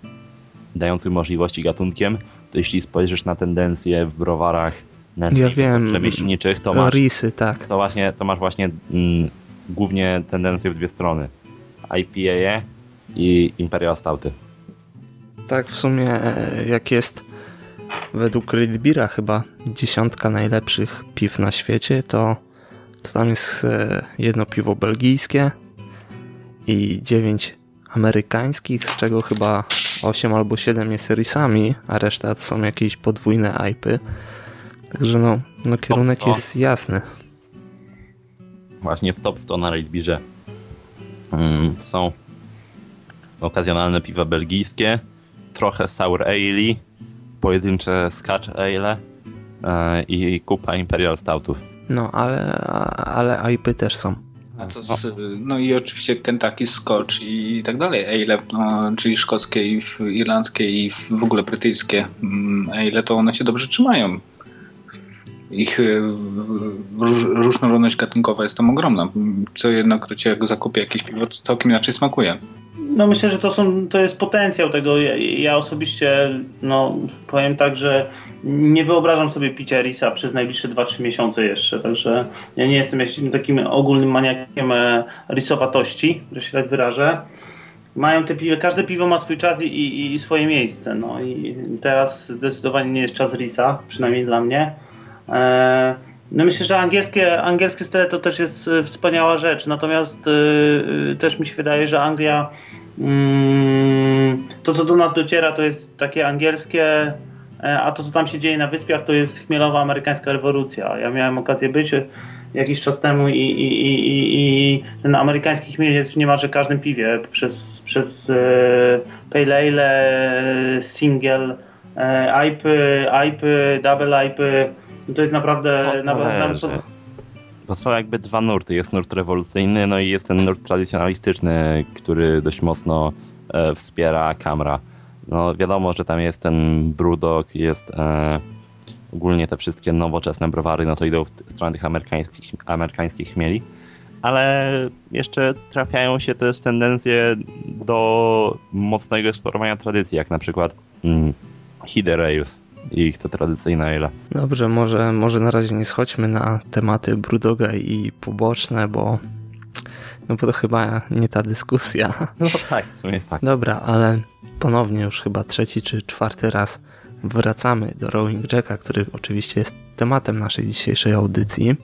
dającym możliwości gatunkiem, to jeśli spojrzysz na tendencje w browarach Ja wiem. rzemieślniczych, to masz, Risy, tak. to właśnie, to masz właśnie mm, głównie tendencje w dwie strony. IPA i Imperial Stouty. Tak, w sumie e, jak jest według Redbira chyba dziesiątka najlepszych piw na świecie, to, to tam jest e, jedno piwo belgijskie i dziewięć amerykańskich, z czego chyba 8 albo 7 jest rysami, a reszta to są jakieś podwójne IPy. Także no, no kierunek Top jest jasny. Właśnie w top 100 na Raidbirze mm, są okazjonalne piwa belgijskie, trochę sour ale, pojedyncze scotch ale e, i kupa Imperial Stoutów. No, ale, ale IPy też są. A to z, no i oczywiście Kentucky Scotch i tak dalej. Ale, no, czyli szkockie i irlandzkie i w ogóle brytyjskie mm, ale, to one się dobrze trzymają. Ich róż, różnorodność gatunkowa jest tam ogromna. Co jednokrocie jak zakupię jakieś piwo, to całkiem inaczej smakuje. No myślę, że to, są, to jest potencjał tego. Ja, ja osobiście no, powiem tak, że nie wyobrażam sobie picia Risa przez najbliższe 2-3 miesiące jeszcze, także ja nie jestem takim ogólnym maniakiem e, risowatości, że się tak wyrażę. Mają te piwo, każde piwo ma swój czas i, i, i swoje miejsce. No i teraz zdecydowanie nie jest czas Risa, przynajmniej dla mnie. E, no myślę, że angielskie, angielskie style to też jest e, wspaniała rzecz, natomiast e, e, też mi się wydaje, że Anglia mm, to co do nas dociera to jest takie angielskie, e, a to co tam się dzieje na wyspiach to jest chmielowa amerykańska rewolucja. Ja miałem okazję być e, jakiś czas temu i, i, i, i, i ten amerykański chmiel jest niemalże każdym piwie przez, przez e, pale ale, single, e, IPy, IPy, double IPy. To jest naprawdę... To naprawdę zależy. Bo są jakby dwa nurty. Jest nurt rewolucyjny, no i jest ten nurt tradycjonalistyczny, który dość mocno e, wspiera Kamra. No wiadomo, że tam jest ten Brewdog, jest e, ogólnie te wszystkie nowoczesne browary, no to idą w stronę tych amerykańskich, amerykańskich chmieli. Ale jeszcze trafiają się też tendencje do mocnego eksplorowania tradycji, jak na przykład mm, Hidden Rails ich te tradycyjne ale. Dobrze, może, może na razie nie schodźmy na tematy Brudoga i poboczne, bo no bo to chyba nie ta dyskusja. No tak, w sumie fakt. Dobra, ale ponownie już chyba trzeci czy czwarty raz wracamy do Rowing Jacka, który oczywiście jest tematem naszej dzisiejszej audycji.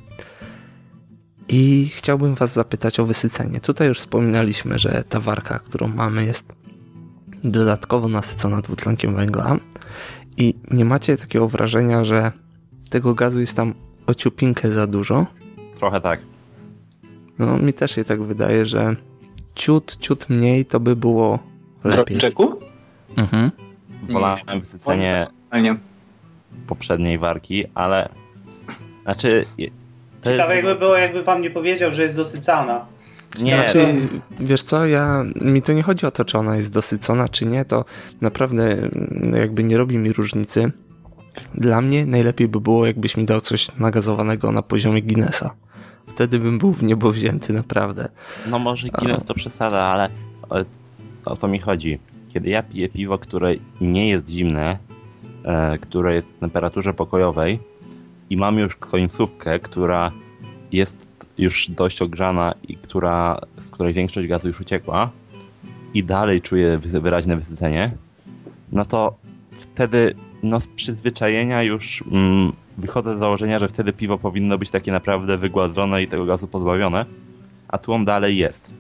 I chciałbym Was zapytać o wysycenie. Tutaj już wspominaliśmy, że ta warka, którą mamy, jest dodatkowo nasycona dwutlenkiem węgla. I nie macie takiego wrażenia, że tego gazu jest tam o ciupinkę za dużo? Trochę tak. No, mi też się tak wydaje, że ciut, ciut mniej to by było lepiej. Jacku? Mhm. Wolałem wysycenie poprzedniej warki, ale znaczy to Ciekawe jest, jakby było, jakby wam nie powiedział, że jest dosycana. Nie, Znaczy, wiesz co, ja, mi to nie chodzi o to, czy ona jest dosycona, czy nie, to naprawdę mm, jakby nie robi mi różnicy. Dla mnie najlepiej by było, jakbyś mi dał coś nagazowanego na poziomie Guinnessa. Wtedy bym był w niebo wzięty, naprawdę. no może Guinness to przesada, ale o, o co mi chodzi? Kiedy ja piję piwo, które nie jest zimne, e, które jest w temperaturze pokojowej i mam już końcówkę, która jest już dość ogrzana i która, z której większość gazu już uciekła i dalej czuję wy- wyraźne wysycenie, no to wtedy no z przyzwyczajenia już mm, wychodzę z założenia, że wtedy piwo powinno być takie naprawdę wygładzone i tego gazu pozbawione, a tu on dalej jest.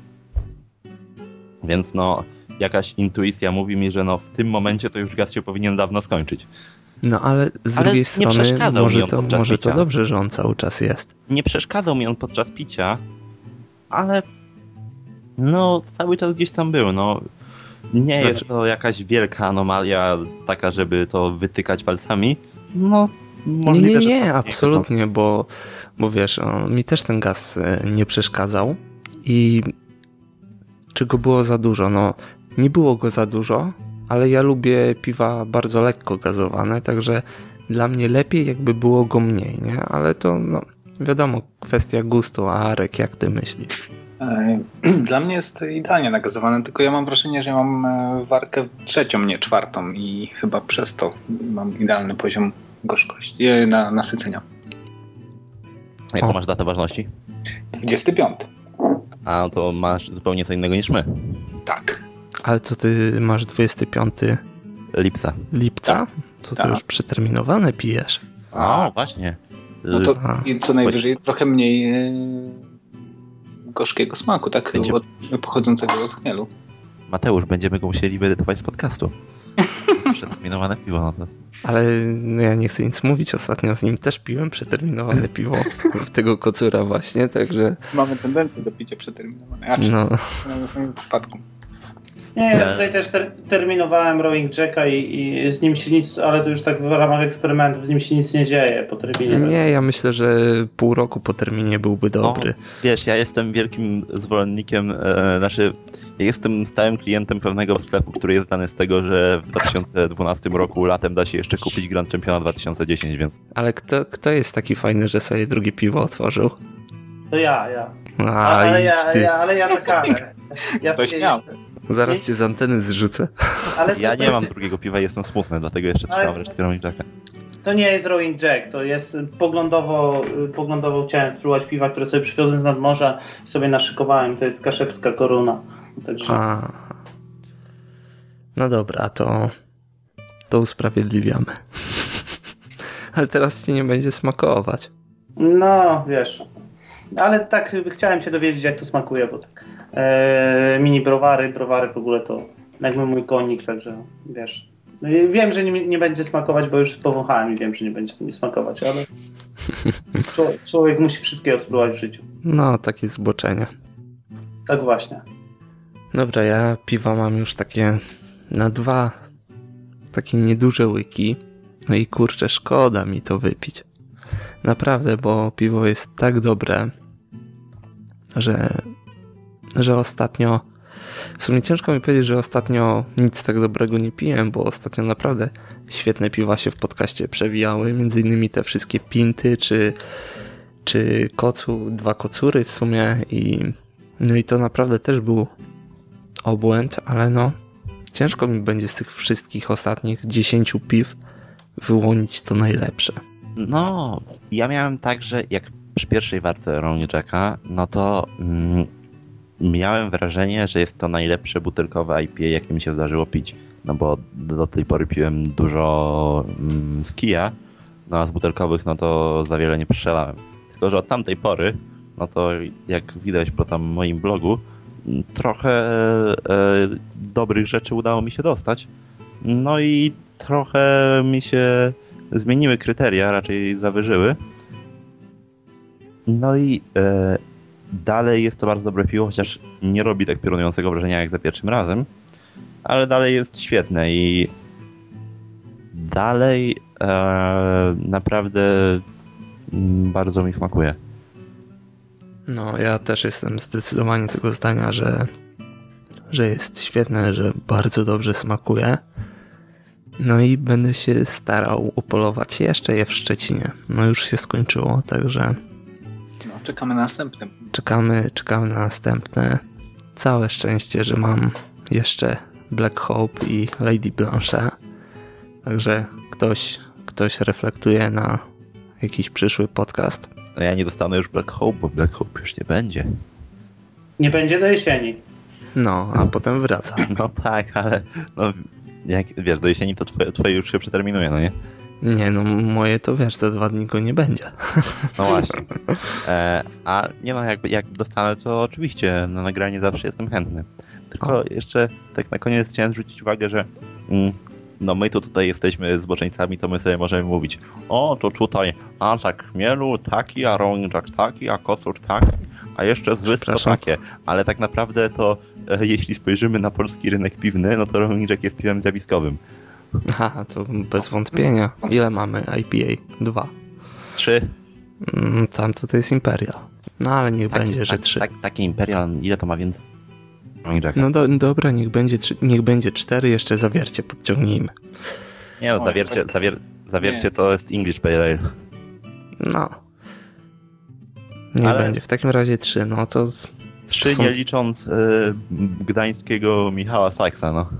Więc no, jakaś intuicja mówi mi, że no w tym momencie to już gaz się powinien dawno skończyć. No ale z Ale drugiej nie strony może, to, może to dobrze, że on cały czas jest. Nie przeszkadzał mi on podczas picia, ale no cały czas gdzieś tam był, no. Nie jest to jakaś wielka anomalia, taka, żeby to wytykać palcami. No, Nie, możliwe, nie, że nie, absolutnie, bo, bo wiesz, mi też ten gaz e, nie przeszkadzał i czy go było za dużo? No, nie było go za dużo, ale ja lubię piwa bardzo lekko gazowane, także dla mnie lepiej jakby było go mniej, nie? Ale to, no, wiadomo, kwestia gustu, a Arek, jak ty myślisz? E, Dla mnie jest idealnie nagazowane, tylko ja mam wrażenie, że mam e, warkę trzecią, nie czwartą i chyba przez to mam idealny poziom gorzkości, e, na, nasycenia. Jaką O. masz datę ważności? 25. A no to masz zupełnie co innego niż my. Tak. Ale co ty masz 25 Lipca. lipca? To ty Tak. już przeterminowane pijesz. O, właśnie. No to A. co najwyżej trochę mniej e, gorzkiego smaku, tak? Będzie- Od, pochodzącego z chmielu. Mateusz, będziemy go musieli wyedytować z podcastu. Przeterminowane piwo, no to... Ale no, ja nie chcę nic mówić, ostatnio z nim też piłem przeterminowane piwo w tego kocura właśnie, także Mamy tendencję do picia przeterminowane. A czy no, w moim przypadku. Nie, ja tutaj też ter terminowałem Rowing Jacka i, i z nim się nic, ale to już tak w ramach eksperymentów, z nim się nic nie dzieje po terminie. nie, ja myślę, że pół roku po terminie byłby dobry. No, wiesz, ja jestem wielkim zwolennikiem, e, znaczy, ja jestem stałym klientem pewnego sklepu, który jest znany z tego, że w 2012 roku latem da się jeszcze kupić Grand Championa 2010, więc Ale kto, kto jest taki fajny, że sobie drugie piwo otworzył? To ja, ja. A, A, ale, ja, ja, ale ja na kawę. Ja, Ktoś miał. Zaraz cię z anteny zrzucę. Ale ja nie mam to, drugiego piwa i jestem smutny, dlatego jeszcze Ale- trzymam resztę Rowing Jacka. to nie jest Rowing Jack, to jest poglądowo, poglądowo chciałem spróbować piwa, które sobie przywiozłem z nadmorza i sobie naszykowałem. To jest kaszepska koruna. Także A. No dobra, to to usprawiedliwiamy. Ale teraz ci nie będzie smakować. No, wiesz. Ale tak chciałem się dowiedzieć, jak to smakuje, bo tak. E, mini browary, browary w ogóle to jakby mój konik, także wiesz. No i wiem, że nie, nie będzie smakować, bo już powąchałem i wiem, że nie będzie mi smakować, ale człowiek, człowiek musi wszystkiego spróbować w życiu. No, takie zboczenie. Tak właśnie. Dobra, ja piwa mam już takie na dwa takie nieduże łyki. No i kurczę, szkoda mi to wypić. Naprawdę, bo piwo jest tak dobre, że, że ostatnio. W sumie ciężko mi powiedzieć, że ostatnio nic tak dobrego nie piłem, bo ostatnio naprawdę świetne piwa się w podcaście przewijały. Między innymi te wszystkie pinty, czy, czy kocu, dwa kocury w sumie. I, no i to naprawdę też był obłęd, ale no ciężko mi będzie z tych wszystkich ostatnich 10 piw wyłonić to najlepsze. No, ja miałem tak, że jak przy pierwszej warce Jacka, no to mm, miałem wrażenie, że jest to najlepsze butelkowe IPA, jakie mi się zdarzyło pić. No bo do tej pory piłem dużo mm, z kija, no a z butelkowych no to za wiele nie przelałem. Tylko, że od tamtej pory, no to jak widać po tam moim blogu, mm, trochę e, dobrych rzeczy udało mi się dostać. No i trochę mi się zmieniły kryteria, raczej zawyżyły. No i e, dalej jest to bardzo dobre piwo, chociaż nie robi tak piorunującego wrażenia jak za pierwszym razem, ale dalej jest świetne i dalej e, naprawdę bardzo mi smakuje. No, ja też jestem zdecydowanie tego zdania, że, że jest świetne, że bardzo dobrze smakuje. No i będę się starał upolować jeszcze je w Szczecinie. No już się skończyło, także czekamy na następny. czekamy, czekamy na następne. Całe szczęście, że mam jeszcze Black Hope i Lady Blanche. Także ktoś, ktoś reflektuje na jakiś przyszły podcast. No ja nie dostanę już Black Hope, bo Black Hope już nie będzie. Nie będzie do jesieni. No, a potem wraca. No tak, ale no, jak wiesz, do jesieni to twoje, twoje już się przeterminuje, no nie? Nie, no moje to wiesz, za dwa dni go nie będzie. No właśnie. E, a nie no, jakby jak dostanę, to oczywiście na nagranie zawsze jestem chętny. Tylko O. jeszcze tak na koniec chciałem zwrócić uwagę, że mm, no my to tutaj jesteśmy zboczeńcami, to my sobie możemy mówić o, to tutaj a tak chmielu taki, a rączak taki, a kocur taki, a jeszcze z to takie. Ale tak naprawdę to e, jeśli spojrzymy na polski rynek piwny, no to Rowing jest piwem zjawiskowym. Aha, to bez wątpienia. Ile mamy IPA? Dwa. Trzy. Mm, Tamto to jest Imperial. No ale niech Tak, będzie, że tak, trzy. Tak, takie Imperial, ile to ma więc No do, dobra, niech będzie, trzy, niech będzie cztery, jeszcze zawiercie podciągnijmy. Nie no, zawiercie, zawier, zawiercie Nie. to jest English Pale Ale. No. Nie Ale- będzie. W takim razie trzy, no to Trzy Są- nie licząc e, gdańskiego Michała Saksa, no.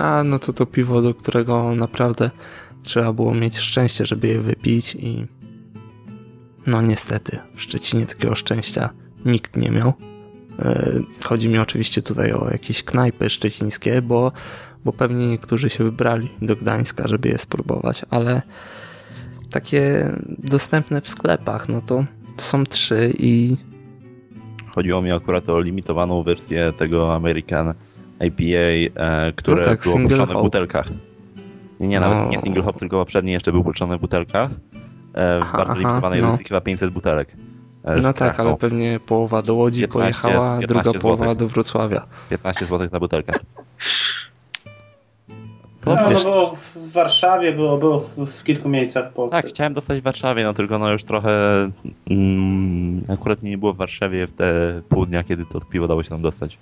A, no to to piwo, do którego naprawdę trzeba było mieć szczęście, żeby je wypić i no niestety w Szczecinie takiego szczęścia nikt nie miał. E, Chodzi mi oczywiście tutaj o jakieś knajpy szczecińskie, bo, bo pewnie niektórzy się wybrali do Gdańska, żeby je spróbować, ale takie dostępne w sklepach, no to są trzy i Chodziło mi akurat o limitowaną wersję tego American IPA, e, które No tak, było puszczone w butelkach. Nie, nie, nawet No. nie single hop, tylko poprzedni jeszcze był puszczony w butelkach. E, w Aha, bardzo aha, limitowanej no. chyba 500 butelek. e, no tak, ale pewnie połowa do Łodzi 15 pojechała, 15 druga złotych. połowa do Wrocławia. 15 zł za butelkę. No, No, no było w Warszawie, było, było w- w kilku miejscach w Polsce. tak, chciałem dostać w Warszawie, no tylko no już trochę mm, akurat nie było w Warszawie w te pół dnia, kiedy to piwo dało się nam dostać.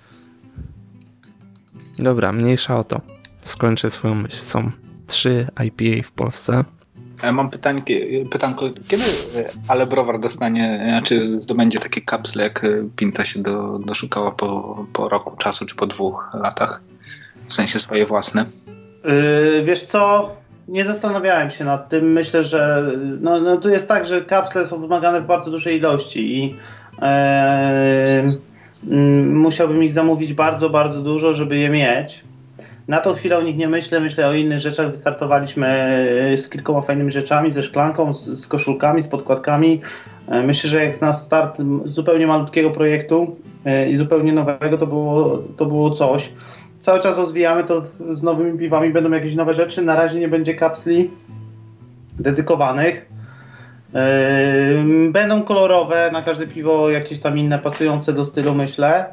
Dobra, mniejsza o to. Skończę swoją myśl. Są trzy IPA w Polsce. E, Mam pytanie, pytanko, kiedy e, Ale Browar dostanie, znaczy zdobędzie takie kapsle, jak e, Pinta się do, doszukała po, po roku czasu, czy po dwóch latach? W sensie swoje własne. Yy, wiesz co? Nie zastanawiałem się nad tym. Myślę, że no, no tu jest tak, że kapsle są wymagane w bardzo dużej ilości i e, mm, musiałbym ich zamówić bardzo, bardzo dużo, żeby je mieć. Na tą chwilę o nich nie myślę, myślę o innych rzeczach. Wystartowaliśmy e, z kilkoma fajnymi rzeczami, ze szklanką, z, z koszulkami, z podkładkami. E, Myślę, że jak na start zupełnie malutkiego projektu e, i zupełnie nowego, to było, to było coś. Cały czas rozwijamy to z nowymi piwami, będą jakieś nowe rzeczy. Na razie nie będzie kapsli dedykowanych. Będą kolorowe, na każde piwo jakieś tam inne pasujące do stylu, myślę.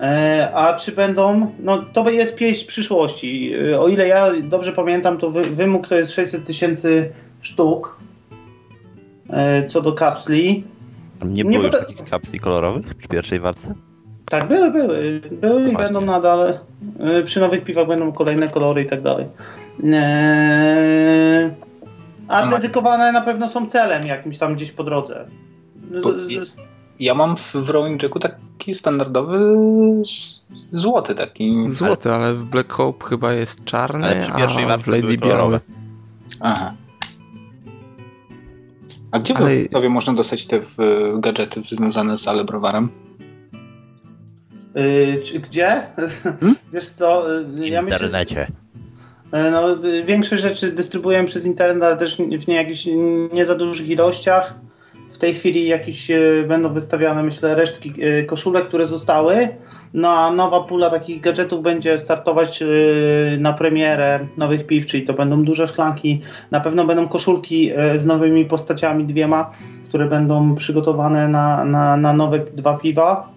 Yy, A czy będą? No to jest pieśń przyszłości. Yy, O ile ja dobrze pamiętam, to wy- wymóg to jest 600 tysięcy sztuk yy, co do kapsli. Nie Nie było już poda- takich kapsli kolorowych przy pierwszej warce? Tak, były, były. Były i Właśnie. będą nadal. Przy nowych piwach będą kolejne kolory i tak dalej. Yy, A dedykowane na pewno są celem jakimś tam gdzieś po drodze. Ja mam w, w Rowing Jacku taki standardowy z- złoty taki. Złoty, ale w Black Hope chyba jest czarny, Ale przy pierwszej a w Lady biały. Aha. A gdzie Ale- sobie można dostać te w, gadżety związane z Alebrowarem? Yy, czy, gdzie? Wiesz co, W ja myślę, internecie. yy, no, yy, większość rzeczy dystrybuujemy przez internet, ale też w nie jakichś nie za dużych ilościach. W tej chwili jakieś yy, będą wystawiane, myślę, resztki yy, koszulek, które zostały. No a nowa pula takich gadżetów będzie startować na premierę nowych piw, czyli to będą duże szklanki. Na pewno będą koszulki z nowymi postaciami dwiema, które będą przygotowane na, na, na nowe dwa piwa.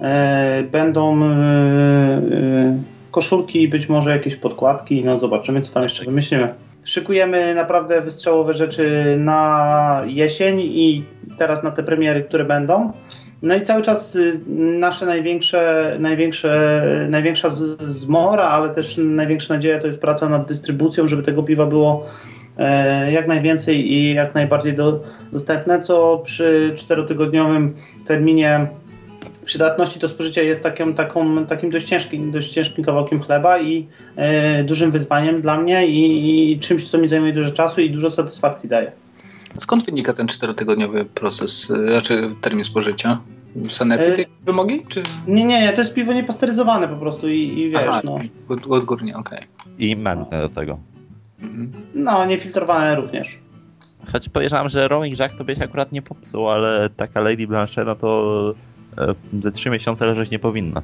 E, Będą e, e, koszulki i być może jakieś podkładki. No zobaczymy, co tam jeszcze wymyślimy. Szykujemy naprawdę wystrzałowe rzeczy na jesień i teraz na te premiery, które będą. No i cały czas y, nasze największe, największe, największa zmora, ale też największa nadzieja to jest praca nad dystrybucją, żeby tego piwa było e, jak najwięcej i jak najbardziej do, dostępne, co przy czterotygodniowym terminie przydatności do spożycia jest takim, taką, takim dość, ciężkim, dość ciężkim kawałkiem chleba i e, dużym wyzwaniem dla mnie i, i czymś, co mi zajmuje dużo czasu i dużo satysfakcji daje. Skąd wynika ten czterotygodniowy proces, y, znaczy termin spożycia? Sanepid E, wymogi? Czy... Nie, nie, nie, to jest piwo niepasteryzowane po prostu i, i wiesz, Aha, no, od, odgórnie, okej. I mętne do tego. Mhm. no niefiltrowane również. Choć podejrzewam, że Rowing Jack to byś akurat nie popsuł, ale taka Lady Blanche, no to e, ze trzy miesiące leżeć nie powinna.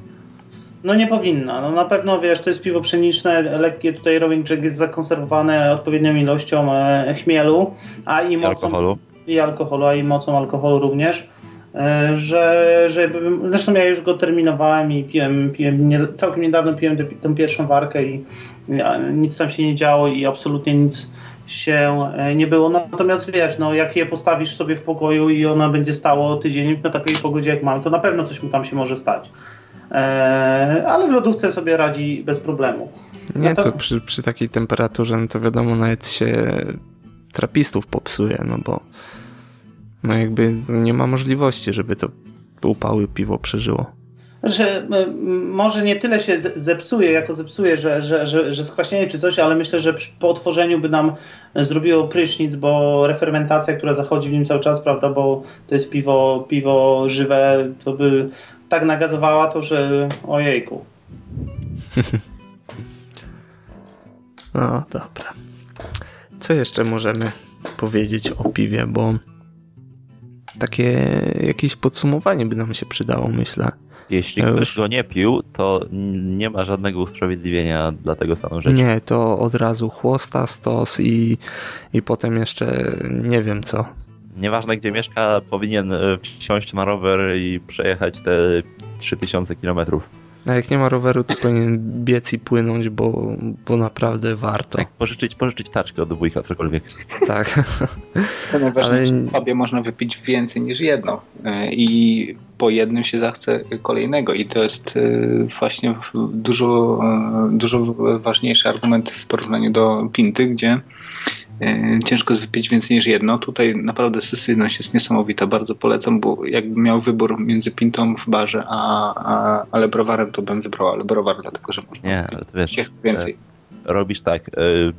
No nie powinna. No na pewno wiesz, to jest piwo pszeniczne, lekkie tutaj Rowing Jack jest zakonserwowane odpowiednią ilością e, chmielu, a i I mocą alkoholu. i alkoholu, a i mocą alkoholu również. e, Że, że zresztą ja już go terminowałem i piłem, piłem nie, całkiem niedawno piłem tę- tę pierwszą warkę i nic tam się nie działo i absolutnie nic się e, nie było. Natomiast wiesz, no jak je postawisz sobie w pokoju i ona będzie stało tydzień na takiej pogodzie jak mam, to na pewno coś mu tam się może stać. E, ale w lodówce sobie radzi bez problemu. Nie, No to- to przy, przy takiej temperaturze, no to wiadomo, nawet się trapistów popsuje, no bo No jakby nie ma możliwości, żeby to upały piwo przeżyło. Że może nie tyle się zepsuje, jako zepsuje, że, że, że, że skwaśnieje czy coś, ale myślę, że po otworzeniu by nam zrobiło prysznic, bo refermentacja, która zachodzi w nim cały czas, prawda, bo to jest piwo, piwo żywe, to by tak nagazowała to, że ojejku. no dobra. Co jeszcze możemy powiedzieć o piwie, bo takie jakieś podsumowanie by nam się przydało, myślę. Jeśli ja ktoś już... go nie pił, to nie ma żadnego usprawiedliwienia dla tego stanu rzeczy. Nie, to od razu chłosta, stos i, i potem jeszcze nie wiem co. Nieważne gdzie mieszka, powinien e, wsiąść na rower i przejechać te 3000 kilometrów. A jak nie ma roweru, to powinien biec i płynąć, bo, bo naprawdę warto. Tak, pożyczyć, pożyczyć taczkę od wujka, cokolwiek. Tak. To najważniejsze, Ale... w pubie można wypić więcej niż jedno e, i po jednym się zachce kolejnego i to jest e, właśnie dużo, e, dużo ważniejszy argument w porównaniu do pinty, gdzie ciężko jest wypić więcej niż jedno. Tutaj naprawdę sesyjność jest niesamowita, bardzo polecam, bo jakbym miał wybór między pintą w barze a, a ale browarem, to bym wybrał ale browar, dlatego że można Nie, wiesz, więcej. E, robisz tak, e,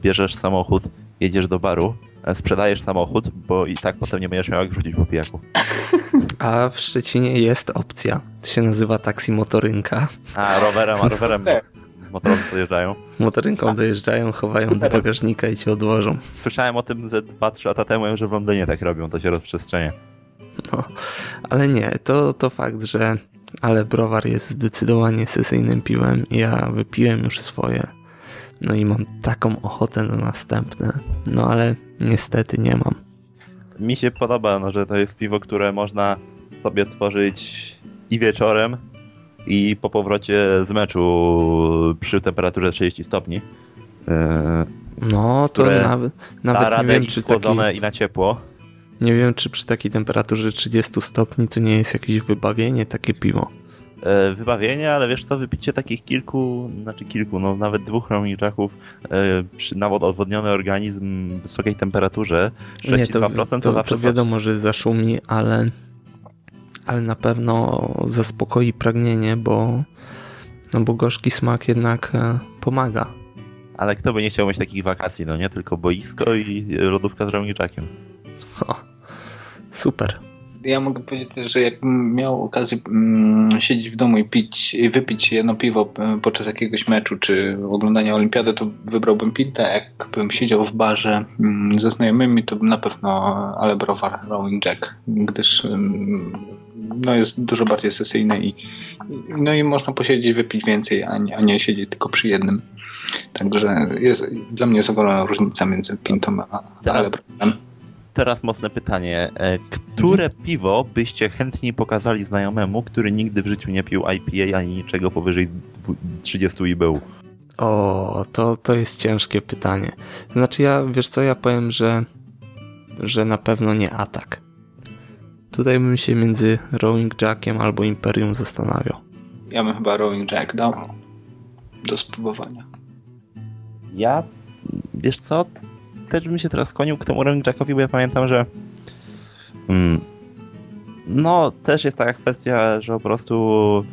bierzesz samochód, jedziesz do baru, sprzedajesz samochód, bo i tak potem nie będziesz miał jak wrzucić po pijaku. A w Szczecinie jest opcja. To się nazywa taksi motorynka. A, rowerem, a rowerem. Motorem dojeżdżają. Motorynką dojeżdżają, chowają do bagażnika i cię odłożą. Słyszałem o tym ze 2-3 lata temu, że w Londynie tak robią, to się rozprzestrzenia. No, ale nie, to, to fakt, że ale browar jest zdecydowanie sesyjnym piwem. Ja wypiłem już swoje. No i mam taką ochotę na następne. No ale niestety nie mam. Mi się podoba, no, że to jest piwo, które można sobie tworzyć i wieczorem, i po powrocie z meczu przy temperaturze 30 stopni. E, no, to nawet, nawet nie wiem, czy taki, i na ciepło. Nie wiem, czy przy takiej temperaturze 30 stopni to nie jest jakieś wybawienie, takie piwo. E, wybawienie, ale wiesz co, wypicie takich kilku, znaczy kilku, no nawet dwóch rolniczaków e, przy nawet odwodniony organizm w wysokiej temperaturze, 62% nie, to, to, to zawsze... To wiadomo, że zaszumi, ale ale na pewno zaspokoi pragnienie, bo, no bo gorzki smak jednak e, pomaga. Ale kto by nie chciał mieć takich wakacji, no nie? Tylko boisko i lodówka z rolniczakiem. super. Ja mogę powiedzieć też, że jakbym miał okazję mm, siedzieć w domu i pić, i wypić jedno piwo e, podczas jakiegoś meczu czy oglądania olimpiady, to wybrałbym pintę. Jakbym siedział w barze mm, ze znajomymi, to na pewno ale browar Rowing Jack, gdyż mm, no jest dużo bardziej sesyjny i, no i można posiedzieć, wypić więcej, a nie, a nie siedzieć tylko przy jednym. Także jest, dla mnie jest ogromna różnica między pintą a, teraz, Teraz mocne pytanie. E, które mhm. piwo byście chętniej pokazali znajomemu, który nigdy w życiu nie pił IPA ani niczego powyżej 30 i był? O, to, to jest ciężkie pytanie. Znaczy ja, wiesz co, ja powiem, że, że na pewno nie atak. Tutaj bym się między Rowing Jackiem albo Imperium zastanawiał. Ja bym chyba Rowing Jack dał do spróbowania. Ja, wiesz co, też bym się teraz skłonił k temu Rowing Jackowi, bo ja pamiętam, że mm, no, też jest taka kwestia, że po prostu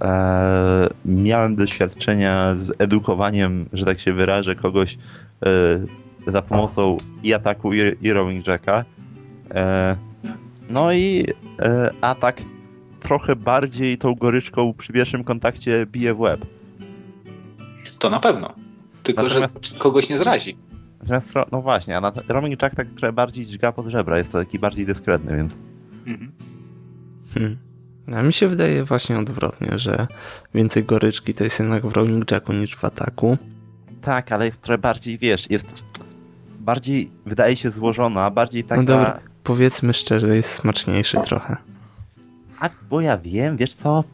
e, miałem doświadczenia z edukowaniem, że tak się wyrażę, kogoś e, za pomocą i ataku i, i Rowing Jacka. E, no i e, atak trochę bardziej tą goryczką przy pierwszym kontakcie bije w łeb. To na pewno. Tylko, Natomiast... że kogoś nie zrazi. Natomiast, no właśnie, a na Roaming Jack tak trochę bardziej dźga pod żebra, jest to taki bardziej dyskretny, więc... Mhm. Hmm. A mi się wydaje właśnie odwrotnie, że więcej goryczki to jest jednak w Roaming Jacku niż w ataku. Tak, ale jest trochę bardziej, wiesz, jest bardziej, wydaje się złożona, bardziej taka... No dobra, powiedzmy szczerze, jest smaczniejszy trochę. A, bo ja wiem, wiesz co?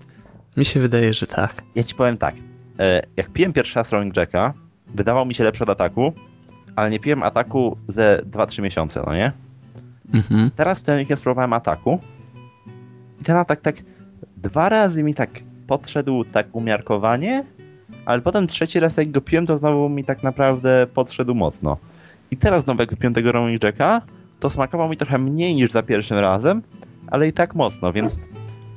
Mi się wydaje, że tak. Ja ci powiem tak. E, jak piłem pierwszy raz Rolling Jacka, wydawał mi się lepszy od ataku, ale nie piłem ataku ze 2-3 miesiące, no nie? Mhm. Teraz ten weekend spróbowałem ataku i ten atak tak dwa razy mi tak podszedł tak umiarkowanie, ale potem trzeci raz jak go piłem, to znowu mi tak naprawdę podszedł mocno. I teraz znowu jak wypiłem tego Rolling Jacka, to smakowało mi trochę mniej niż za pierwszym razem, ale i tak mocno, więc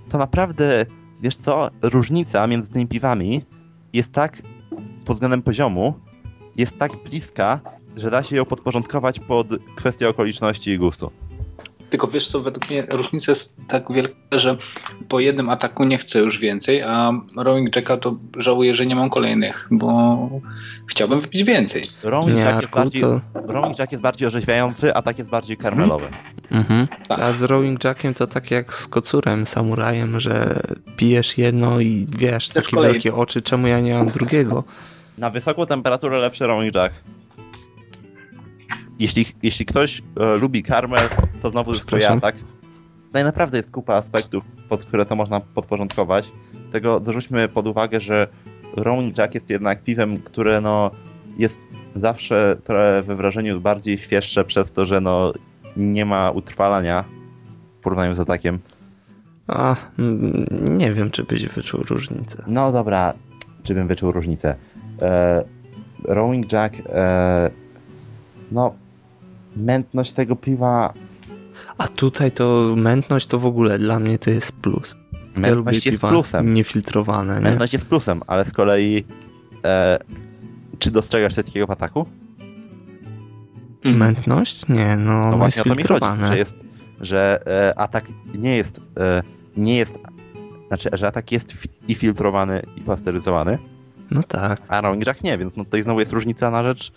to naprawdę, wiesz co, różnica między tymi piwami jest tak pod względem poziomu, jest tak bliska, że da się ją podporządkować pod kwestię okoliczności i gustu. Tylko wiesz co, według mnie różnica jest tak wielka, że po jednym ataku nie chcę już więcej, a Rowing Jacka to żałuję, że nie mam kolejnych, bo chciałbym wypić więcej. Rowing Jack, jest bardziej, to... Rowing Jack jest bardziej orzeźwiający, a tak jest bardziej karmelowy. Mhm. Tak. A z Rowing Jackiem to tak jak z kocurem, samurajem, że pijesz jedno i wiesz, Też takie kolejny. wielkie oczy, czemu ja nie mam drugiego? Na wysoką temperaturę lepszy Rowing Jack. Jeśli, jeśli ktoś e, lubi karmel, to znowu zyskuje atak. No i naprawdę jest kupa aspektów, pod które to można podporządkować. Tego dorzućmy pod uwagę, że Rowing Jack jest jednak piwem, które no jest zawsze trochę we wrażeniu bardziej świeższe przez to, że no nie ma utrwalania w porównaniu z atakiem. A, mm, nie wiem, czy byś wyczuł różnicę. No dobra, czy bym wyczuł różnicę. E, Rowing Jack, e, no, mętność tego piwa, A tutaj to mętność to w ogóle dla mnie to jest plus. Ja mętność jest piwa plusem. niefiltrowane, nie? Mętność jest plusem, ale z kolei, e, czy dostrzegasz coś takiego w ataku? Mętność? Nie, no, No właśnie jest o to mi chodzi, że, jest, że e, atak nie jest, e, nie jest, znaczy, że atak jest i filtrowany, i pasteryzowany, No tak. a Rowing Jack nie, więc no tutaj znowu jest różnica na rzecz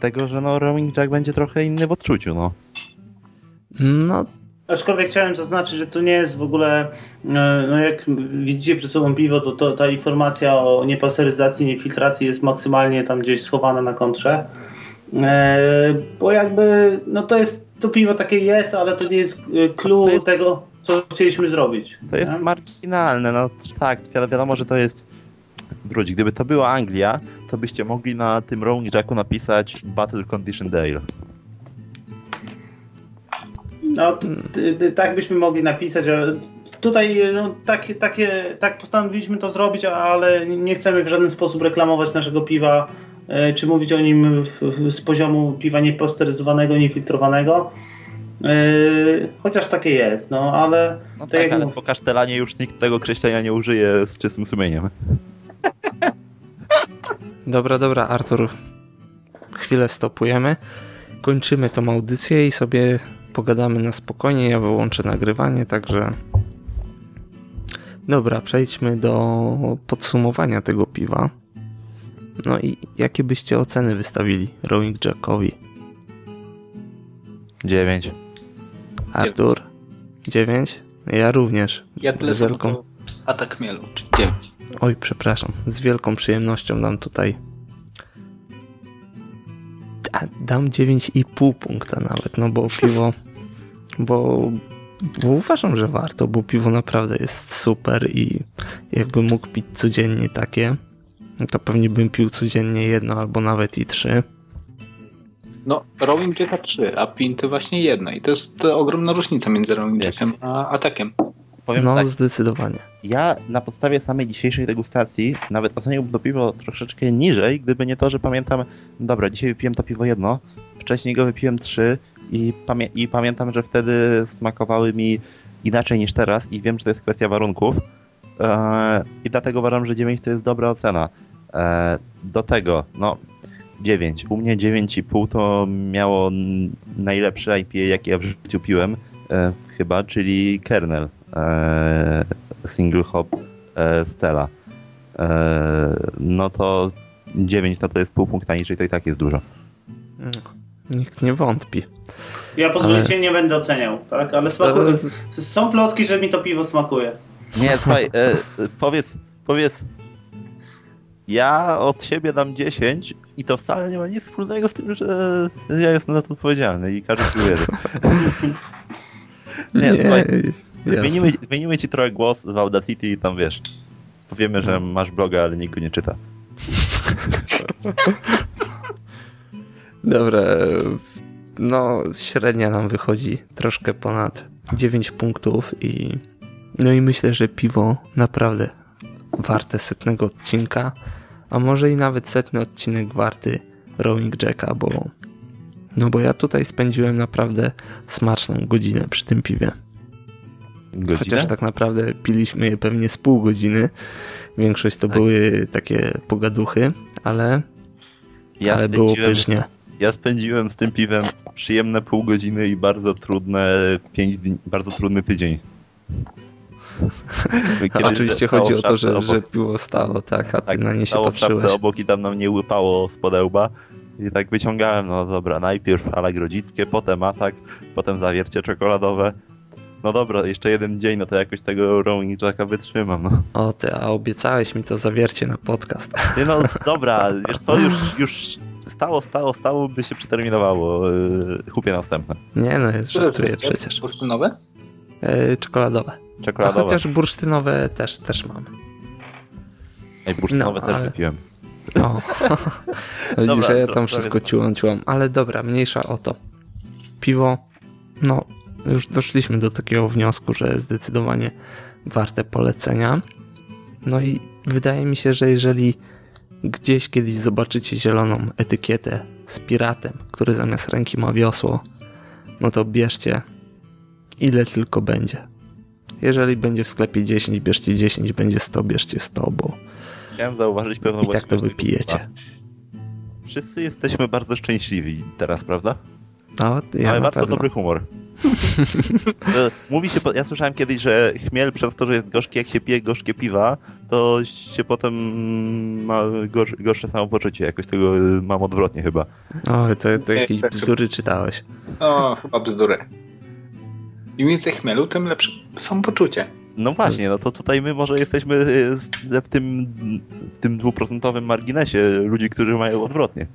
tego, że no Rowing Jack będzie trochę inny w odczuciu, no. No, Aczkolwiek chciałem zaznaczyć, że to nie jest w ogóle, e, no jak widzicie przed sobą piwo, to, to ta informacja o niepasteryzacji, niefiltracji jest maksymalnie tam gdzieś schowana na kontrze. E, Bo jakby, no to jest, to piwo takie jest, ale to nie jest e, clue jest- tego, co chcieliśmy zrobić. To jest nie? marginalne, no tak, wi- wiadomo, że to jest. Wróć, gdyby to była Anglia, to byście mogli na tym Rowing Jacku napisać Battle Condition Dale. No, tak byśmy mogli napisać, ale tutaj no, takie, takie, tak postanowiliśmy to zrobić, ale nie chcemy w żaden sposób reklamować naszego piwa, e, czy mówić o nim z poziomu piwa niepasteryzowanego, niefiltrowanego. E, chociaż takie jest, no ale No Tak tak, ale po kasztelanie już nikt tego określenia nie użyje z czystym sumieniem. Dobra, dobra, Artur. Chwilę stopujemy. Kończymy tą audycję i sobie pogadamy na spokojnie. Ja wyłączę nagrywanie, także. Dobra, przejdźmy do podsumowania tego piwa. No i jakie byście oceny wystawili Rowing Jackowi? 9. Artur? 9? Ja również. Ja tyle Z samo wielką... to atak mielu, czy 9. Oj, przepraszam. Z wielką przyjemnością dam tutaj. A, dam 9,5 punkta nawet, no bo piwo. Bo, bo uważam, że warto, bo piwo naprawdę jest super i jakbym mógł pić codziennie takie, to pewnie bym pił codziennie jedno albo nawet i trzy. No, Rowing Jacka 3, a Pinty właśnie jedno. I to jest to ogromna różnica między Rowing. Jackiem a atakiem. Powiem No, tak, zdecydowanie. ja na podstawie samej dzisiejszej degustacji nawet oceniłbym to piwo troszeczkę niżej, gdyby nie to, że pamiętam, dobra, dzisiaj wypiłem to piwo jedno, wcześniej go wypiłem trzy i, pamię i pamiętam, że wtedy smakowały mi inaczej niż teraz i wiem, że to jest kwestia warunków eee, i dlatego uważam, że 9 to jest dobra ocena. Eee, do tego, no 9. U mnie 9,5 to miało najlepsze IPA, jakie ja w życiu piłem, e, chyba, czyli Kernel e, Single Hop e, Stella. E, no to 9 no to jest pół punkta niżej, to i tak jest dużo. Nikt nie wątpi. ja pozwolicie nie będę oceniał, tak? Ale smakuje, E, są plotki, że mi to piwo smakuje. Nie, słuchaj, e, powiedz, powiedz, ja od siebie dam 10 i to wcale nie ma nic wspólnego z tym, że ja jestem za to odpowiedzialny i każdy ci uwierzy. Nie, słuchaj. Zmienimy, zmienimy ci trochę głos w Audacity i tam wiesz. Powiemy, że masz bloga, ale nikt go nie czyta. Dobra, no średnia nam wychodzi troszkę ponad 9 punktów i no i myślę, że piwo naprawdę warte setnego odcinka, a może i nawet setny odcinek warty Rowing Jacka, bo No bo ja tutaj spędziłem naprawdę smaczną godzinę przy tym piwie. Godzinę? Chociaż tak naprawdę piliśmy je pewnie z pół godziny. Większość to Tak. były takie pogaduchy, ale, ja ale było pysznie. Ja spędziłem z tym piwem przyjemne pół godziny i bardzo trudne pięć dni, bardzo trudny tydzień. Oczywiście chodzi o to, że, obok- że piło stało, tak, a ty tak, na nie się patrzyłeś. obok i tam na mnie łypało z podełba. I tak wyciągałem, no dobra, najpierw Allegrodzickie, potem atak, potem zawiercie czekoladowe. No dobra, jeszcze jeden dzień, no to jakoś tego Rolling Jacka wytrzymam, no. O ty, a obiecałeś mi to zawiercie na podcast. Ty, no dobra, wiesz co, już, już stało, stało, stało, by się przeterminowało. Yy, Chupie następne. Nie no, jest, żartuję przecież. Bursztynowe? E, czekoladowe. A Czekoladowe. chociaż bursztynowe też, też mam. Ej, bursztynowe No, też ale- wypiłem. O. Widzisz, ja tam wszystko więc? ciułam, ciułam. Ale dobra, mniejsza o to. Piwo, no, już doszliśmy do takiego wniosku, że zdecydowanie warte polecenia. No i wydaje mi się, że jeżeli gdzieś kiedyś zobaczycie zieloną etykietę z piratem, który zamiast ręki ma wiosło, no to bierzcie ile tylko będzie. Jeżeli będzie w sklepie 10, bierzcie 10, będzie 100, bierzcie 100, bo Chciałem zauważyć pewną i tak to wypijecie. Wszyscy jesteśmy bardzo szczęśliwi teraz, prawda? No, ja na bardzo pewno. dobry humor. E, Mówi się, ja słyszałem kiedyś, że chmiel przez to, że jest gorzki, jak się pije gorzkie piwa, to się potem ma gorsze, gorsze samopoczucie. Jakoś tego y, mam odwrotnie chyba. O, to, to jakieś tak. bzdury czytałeś. O, chyba bzdury. Im więcej chmielu, tym lepsze samopoczucie. No właśnie, no to tutaj my może jesteśmy y, z- w tym, w tym dwuprocentowym marginesie ludzi, którzy mają odwrotnie.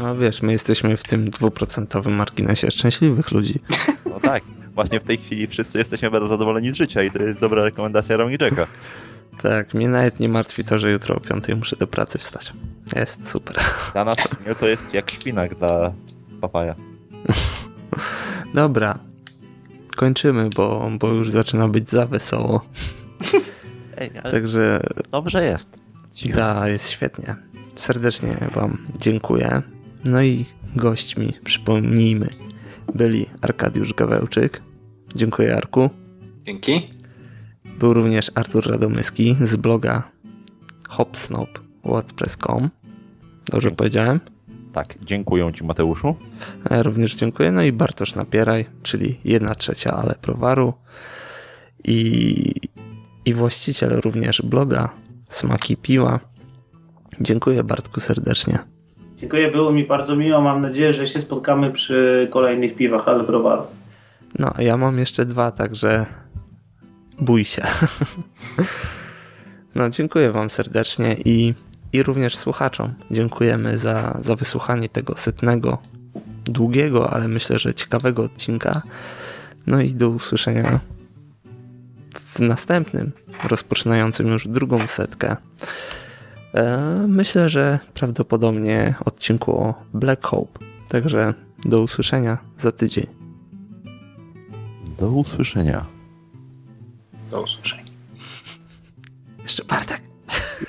No wiesz, my jesteśmy w tym dwuprocentowym marginesie szczęśliwych ludzi. No tak, właśnie w tej chwili wszyscy jesteśmy bardzo zadowoleni z życia i to jest dobra rekomendacja Romy Jacka. Tak, mnie nawet nie martwi to, że jutro o 5 muszę do pracy wstać. Jest super. Dla nas to jest jak szpinak dla papaja. Dobra, kończymy, bo, bo już zaczyna być za wesoło. Ej, ale Także dobrze jest. Cicho. da, jest świetnie. Serdecznie Wam dziękuję. No i gośćmi, przypomnijmy, byli Arkadiusz Gawełczyk. Dziękuję Arku. Dzięki. Był również Artur Radomyski z bloga hopsnop.wordpress.com. Dobrze Dzięki. powiedziałem? Tak, dziękuję Ci Mateuszu. Ja również dziękuję. No i Bartosz Napieraj, czyli jedna trzecia ale prowaru i, i właściciel również bloga Smaki Piła. Dziękuję Bartku serdecznie. Dziękuję, było mi bardzo miło. Mam nadzieję, że się spotkamy przy kolejnych piwach ale browaru. No, a ja mam jeszcze dwa, także bój się. No, dziękuję Wam serdecznie i, i również słuchaczom. Dziękujemy za, za wysłuchanie tego setnego, długiego, ale myślę, że ciekawego odcinka. No i do usłyszenia w następnym, rozpoczynającym już drugą setkę. E, Myślę, że prawdopodobnie odcinku o Black Hope. Także do usłyszenia za tydzień. Do usłyszenia. Do usłyszenia. Jeszcze Bartek.